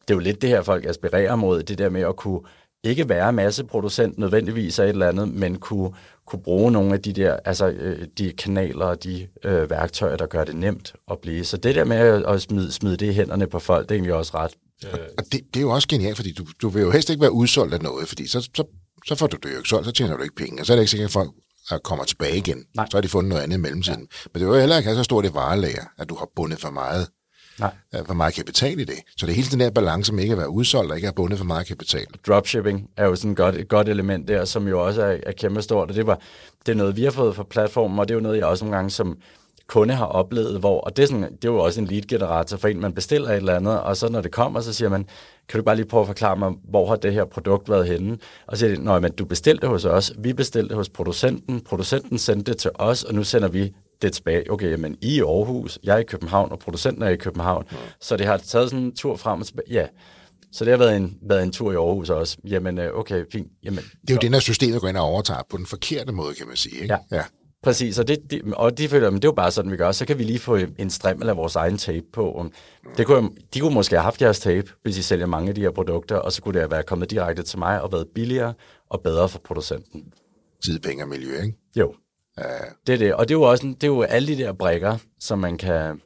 det er jo lidt det her, folk aspirerer mod, det der med at kunne ikke være masseproducent nødvendigvis af et eller andet, men kunne, kunne bruge nogle af de der, altså øh, de kanaler og de øh, værktøjer, der gør det nemt at blive. Så det der med at smide, smide det i hænderne på folk, det er egentlig også ret og det, det er jo også genialt, fordi du, du vil jo helst ikke være udsolgt af noget, fordi så, så, så får du det jo ikke solgt, så tjener du ikke penge, og så er det ikke sikkert, at folk kommer tilbage igen. Nej. Så har de fundet noget andet i mellemtiden. Ja. Men det er jo heller ikke have så stort et varelager, at du har bundet for meget, Nej. for meget kapital i det. Så det er hele den der balance med ikke at være udsolgt og ikke at bundet for meget kapital. Dropshipping er jo sådan et godt, et godt element der, som jo også er, er kæmpe stort, og det, var, det er noget, vi har fået fra platformen, og det er jo noget, jeg også nogle gange som kunde har oplevet, hvor, og det er, sådan, det er jo også en lead-generator for en, man bestiller et eller andet, og så når det kommer, så siger man, kan du bare lige prøve at forklare mig, hvor har det her produkt været henne? Og så siger de, nej, men du bestilte det hos os, vi bestilte hos producenten, producenten sendte det til os, og nu sender vi det tilbage. Okay, men I er i Aarhus, jeg er i København, og producenten er i København. Ja. Så det har taget sådan en tur frem og tilbage. Ja, så det har været en, været en tur i Aarhus også. Jamen, øh, okay, fint. Jamen, det er jo den der går ind og overtager på den forkerte måde, kan man sige. Ikke? Ja. ja. Præcis, og, det, de, og de føler, at det er jo bare sådan, vi gør. Så kan vi lige få en strimmel af vores egen tape på. Det kunne, de kunne måske have haft jeres tape, hvis I sælger mange af de her produkter, og så kunne det have været kommet direkte til mig og været billigere og bedre for producenten. Tid, penge og miljø, ikke? Jo. Uh... Det er det. Og det er jo også det er jo alle de der brækker, som man kan,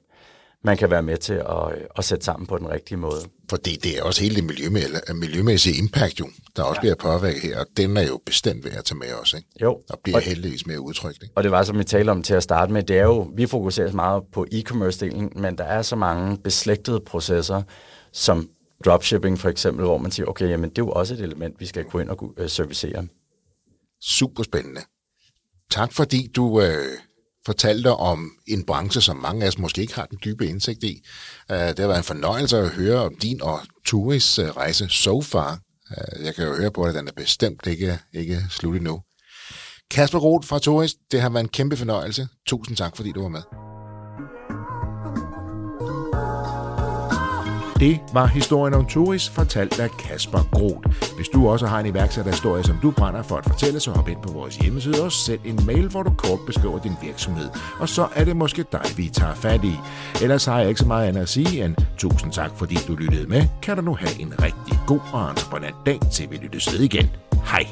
man kan være med til at, at sætte sammen på den rigtige måde. Fordi det er også hele det miljømæssige, miljømæssige impact, jo, der også ja. bliver påvirket her, og den er jo bestemt ved at tage med os, ikke? Jo. Og bliver og, heldigvis mere udtrykt, ikke? Og det var, som vi talte om til at starte med, det er jo, vi fokuserer meget på e-commerce-delen, men der er så mange beslægtede processer, som dropshipping for eksempel, hvor man siger, okay, jamen det er jo også et element, vi skal gå ind og uh, servicere. Super spændende. Tak fordi du øh, fortalte om en branche, som mange af os måske ikke har den dybe indsigt i. Øh, det har været en fornøjelse at høre om din og Turis øh, rejse so far. Øh, jeg kan jo høre på, at den er bestemt ikke, ikke slut endnu. Kasper Roth fra Turis, det har været en kæmpe fornøjelse. Tusind tak, fordi du var med. Det var historien om Turis, fortalt af Kasper Groth. Hvis du også har en iværksætterhistorie, som du brænder for at fortælle, så hop ind på vores hjemmeside og send en mail, hvor du kort beskriver din virksomhed. Og så er det måske dig, vi tager fat i. Ellers har jeg ikke så meget andet at sige end tusind tak, fordi du lyttede med. Kan du nu have en rigtig god og entreprenant dag, til vi lyttes ved igen. Hej!